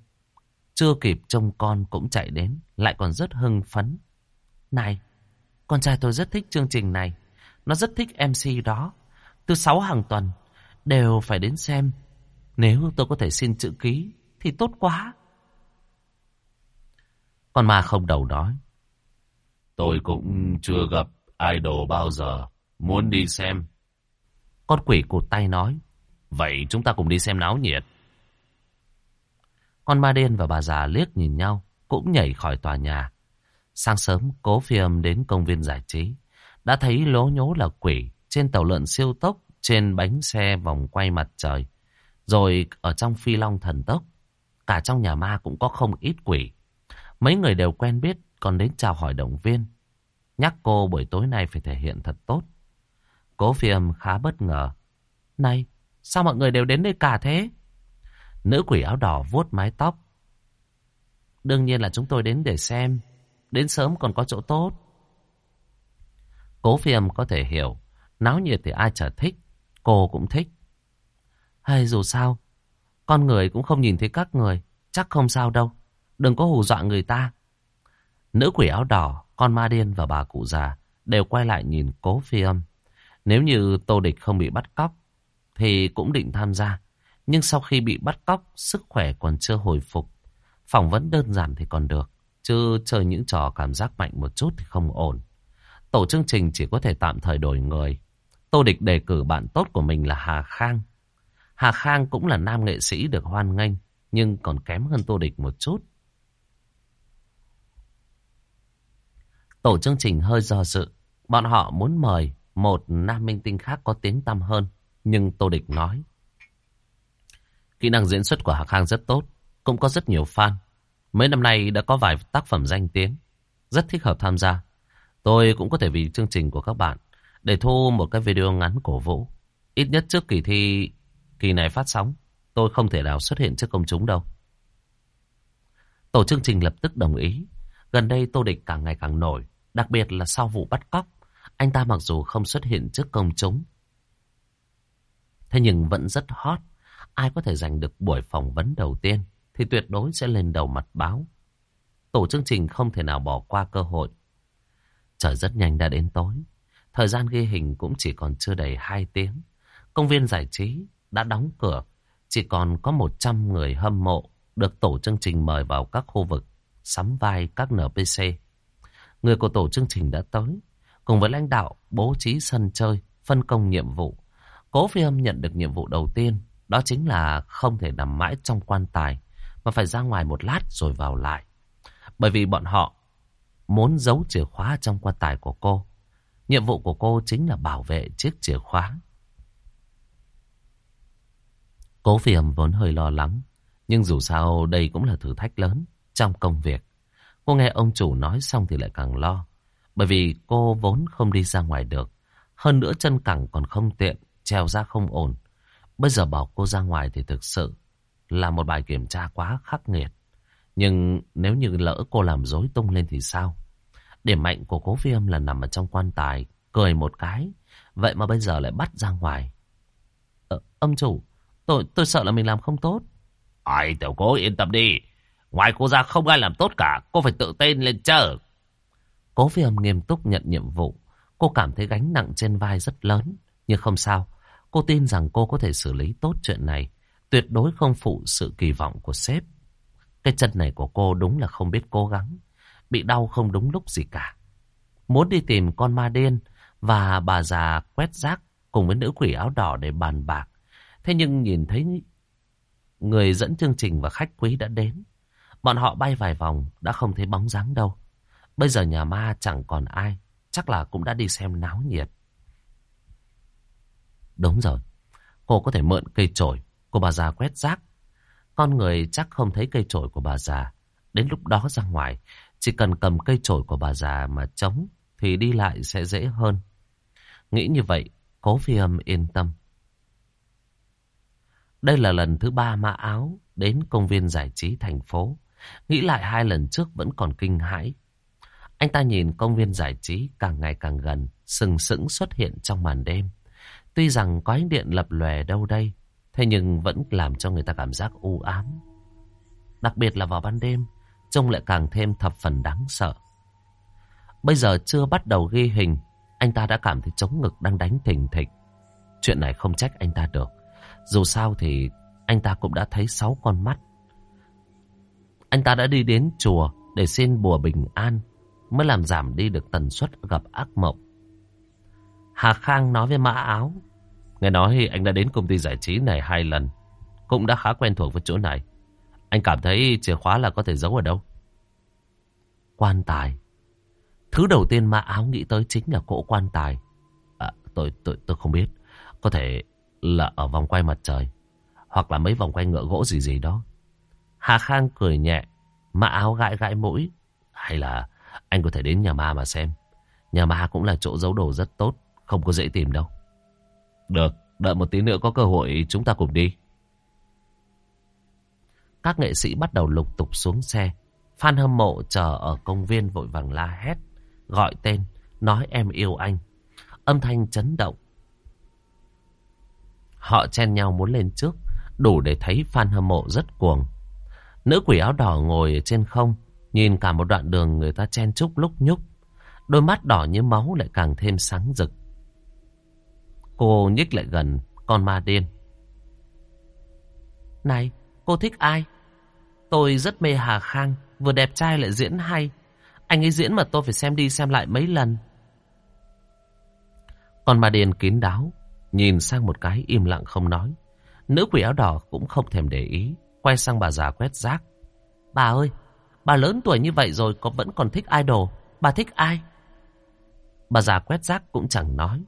chưa kịp trông con cũng chạy đến, lại còn rất hưng phấn. Này, con trai tôi rất thích chương trình này. Nó rất thích MC đó. Từ sáu hàng tuần, đều phải đến xem. Nếu tôi có thể xin chữ ký, thì tốt quá. Con ma không đầu nói. Tôi cũng chưa gặp idol bao giờ. Muốn đi xem. Con quỷ cụt tay nói. Vậy chúng ta cùng đi xem náo nhiệt. Con ma điên và bà già liếc nhìn nhau, cũng nhảy khỏi tòa nhà. Sáng sớm, cố phi âm đến công viên giải trí. Đã thấy lố nhố là quỷ trên tàu lượn siêu tốc, trên bánh xe vòng quay mặt trời. Rồi ở trong phi long thần tốc. Cả trong nhà ma cũng có không ít quỷ. Mấy người đều quen biết, còn đến chào hỏi động viên. Nhắc cô buổi tối nay phải thể hiện thật tốt. Cố phi âm khá bất ngờ. Này, sao mọi người đều đến đây cả thế? Nữ quỷ áo đỏ vuốt mái tóc. Đương nhiên là chúng tôi đến để xem. Đến sớm còn có chỗ tốt. Cố phi âm có thể hiểu. Náo nhiệt thì ai chả thích. Cô cũng thích. Hay dù sao. Con người cũng không nhìn thấy các người. Chắc không sao đâu. Đừng có hù dọa người ta. Nữ quỷ áo đỏ, con ma điên và bà cụ già đều quay lại nhìn cố phi âm. Nếu như Tô Địch không bị bắt cóc, thì cũng định tham gia. Nhưng sau khi bị bắt cóc, sức khỏe còn chưa hồi phục. Phỏng vấn đơn giản thì còn được. Chứ chơi những trò cảm giác mạnh một chút thì không ổn. Tổ chương trình chỉ có thể tạm thời đổi người. Tô Địch đề cử bạn tốt của mình là Hà Khang. Hà Khang cũng là nam nghệ sĩ được hoan nghênh, nhưng còn kém hơn Tô Địch một chút. Tổ chương trình hơi do dự. Bọn họ muốn mời một nam minh tinh khác có tiếng tăm hơn. Nhưng Tô Địch nói. Kỹ năng diễn xuất của Hà Khang rất tốt. Cũng có rất nhiều fan. Mấy năm nay đã có vài tác phẩm danh tiếng. Rất thích hợp tham gia. Tôi cũng có thể vì chương trình của các bạn để thu một cái video ngắn cổ vũ. Ít nhất trước kỳ thi kỳ này phát sóng, tôi không thể nào xuất hiện trước công chúng đâu. Tổ chương trình lập tức đồng ý. Gần đây Tô Địch càng ngày càng nổi, đặc biệt là sau vụ bắt cóc. Anh ta mặc dù không xuất hiện trước công chúng, thế nhưng vẫn rất hot. Ai có thể giành được buổi phỏng vấn đầu tiên thì tuyệt đối sẽ lên đầu mặt báo. Tổ chương trình không thể nào bỏ qua cơ hội. Trời rất nhanh đã đến tối. Thời gian ghi hình cũng chỉ còn chưa đầy 2 tiếng. Công viên giải trí đã đóng cửa. Chỉ còn có 100 người hâm mộ được tổ chương trình mời vào các khu vực sắm vai các NPC. Người của tổ chương trình đã tới. Cùng với lãnh đạo bố trí sân chơi, phân công nhiệm vụ. Cố phi âm nhận được nhiệm vụ đầu tiên. Đó chính là không thể nằm mãi trong quan tài. Mà phải ra ngoài một lát rồi vào lại. Bởi vì bọn họ muốn giấu chìa khóa trong quan tài của cô. Nhiệm vụ của cô chính là bảo vệ chiếc chìa khóa. Cố phiềm vốn hơi lo lắng. Nhưng dù sao đây cũng là thử thách lớn trong công việc. Cô nghe ông chủ nói xong thì lại càng lo. Bởi vì cô vốn không đi ra ngoài được. Hơn nữa chân cẳng còn không tiện, treo ra không ổn. Bây giờ bảo cô ra ngoài thì thực sự là một bài kiểm tra quá khắc nghiệt. Nhưng nếu như lỡ cô làm dối tung lên thì sao? Điểm mạnh của cố phi âm là nằm ở trong quan tài, cười một cái. Vậy mà bây giờ lại bắt ra ngoài. Ờ, ông chủ, tôi tôi sợ là mình làm không tốt. Ai tiểu cố yên tâm đi. Ngoài cô ra không ai làm tốt cả, cô phải tự tên lên chờ. Cố phi âm nghiêm túc nhận nhiệm vụ. Cô cảm thấy gánh nặng trên vai rất lớn. Nhưng không sao, cô tin rằng cô có thể xử lý tốt chuyện này. Tuyệt đối không phụ sự kỳ vọng của sếp. Cái chân này của cô đúng là không biết cố gắng. Bị đau không đúng lúc gì cả. Muốn đi tìm con ma điên và bà già quét rác cùng với nữ quỷ áo đỏ để bàn bạc. Thế nhưng nhìn thấy người dẫn chương trình và khách quý đã đến. Bọn họ bay vài vòng đã không thấy bóng dáng đâu. Bây giờ nhà ma chẳng còn ai. Chắc là cũng đã đi xem náo nhiệt. Đúng rồi. Cô có thể mượn cây chổi của bà già quét rác. Con người chắc không thấy cây chổi của bà già. Đến lúc đó ra ngoài, chỉ cần cầm cây chổi của bà già mà chống thì đi lại sẽ dễ hơn. Nghĩ như vậy, Cố phi âm yên tâm. Đây là lần thứ ba mã áo đến công viên giải trí thành phố. Nghĩ lại hai lần trước vẫn còn kinh hãi. Anh ta nhìn công viên giải trí càng ngày càng gần, sừng sững xuất hiện trong màn đêm. Tuy rằng có ánh điện lập lòe đâu đây, thế nhưng vẫn làm cho người ta cảm giác u ám. Đặc biệt là vào ban đêm, trông lại càng thêm thập phần đáng sợ. Bây giờ chưa bắt đầu ghi hình, anh ta đã cảm thấy chống ngực đang đánh thình thịch. Chuyện này không trách anh ta được. Dù sao thì anh ta cũng đã thấy sáu con mắt. Anh ta đã đi đến chùa để xin bùa bình an mới làm giảm đi được tần suất gặp ác mộng. Hà Khang nói với Mã Áo. Nghe nói anh đã đến công ty giải trí này hai lần. Cũng đã khá quen thuộc với chỗ này. Anh cảm thấy chìa khóa là có thể giấu ở đâu? Quan tài. Thứ đầu tiên mà Áo nghĩ tới chính là cỗ quan tài. À, tôi, tôi, tôi không biết. Có thể là ở vòng quay mặt trời. Hoặc là mấy vòng quay ngựa gỗ gì gì đó. Hà Khang cười nhẹ. Mã Áo gãi gãi mũi. Hay là anh có thể đến nhà ma mà xem. Nhà ma cũng là chỗ giấu đồ rất tốt. Không có dễ tìm đâu. Được, đợi một tí nữa có cơ hội chúng ta cùng đi. Các nghệ sĩ bắt đầu lục tục xuống xe. Phan hâm mộ chờ ở công viên vội vàng la hét. Gọi tên, nói em yêu anh. Âm thanh chấn động. Họ chen nhau muốn lên trước. Đủ để thấy fan hâm mộ rất cuồng. Nữ quỷ áo đỏ ngồi trên không. Nhìn cả một đoạn đường người ta chen chúc lúc nhúc. Đôi mắt đỏ như máu lại càng thêm sáng rực. Cô nhích lại gần con ma điên. Này, cô thích ai? Tôi rất mê Hà Khang, vừa đẹp trai lại diễn hay. Anh ấy diễn mà tôi phải xem đi xem lại mấy lần. Con ma điên kín đáo, nhìn sang một cái im lặng không nói. Nữ quỷ áo đỏ cũng không thèm để ý, quay sang bà già quét rác. Bà ơi, bà lớn tuổi như vậy rồi có vẫn còn thích idol, bà thích ai? Bà già quét rác cũng chẳng nói.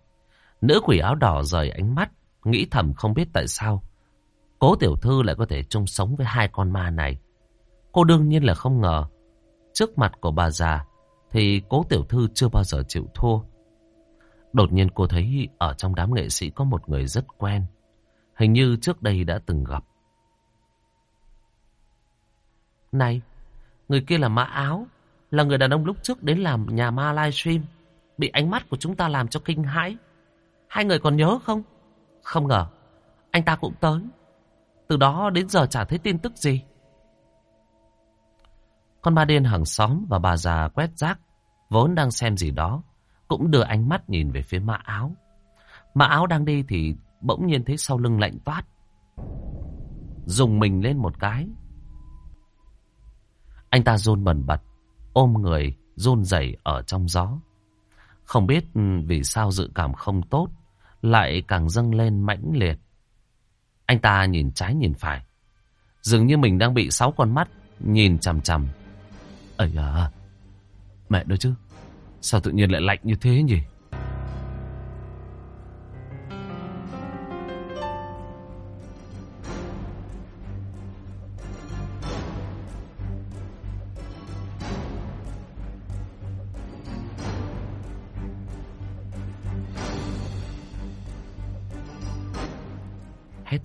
Nữ quỷ áo đỏ rời ánh mắt, nghĩ thầm không biết tại sao. Cố tiểu thư lại có thể chung sống với hai con ma này. Cô đương nhiên là không ngờ. Trước mặt của bà già thì cố tiểu thư chưa bao giờ chịu thua. Đột nhiên cô thấy ở trong đám nghệ sĩ có một người rất quen. Hình như trước đây đã từng gặp. Này, người kia là Mã Áo, là người đàn ông lúc trước đến làm nhà ma livestream, bị ánh mắt của chúng ta làm cho kinh hãi. Hai người còn nhớ không? Không ngờ, anh ta cũng tới. Từ đó đến giờ chả thấy tin tức gì. Con ba điên hàng xóm và bà già quét rác, vốn đang xem gì đó, cũng đưa ánh mắt nhìn về phía mã áo. Mã áo đang đi thì bỗng nhiên thấy sau lưng lạnh toát. Dùng mình lên một cái. Anh ta run bần bật, ôm người, run rẩy ở trong gió. Không biết vì sao dự cảm không tốt, lại càng dâng lên mãnh liệt. Anh ta nhìn trái nhìn phải. Dường như mình đang bị sáu con mắt nhìn chằm chằm. Ấy à, mẹ đâu chứ, sao tự nhiên lại lạnh như thế nhỉ?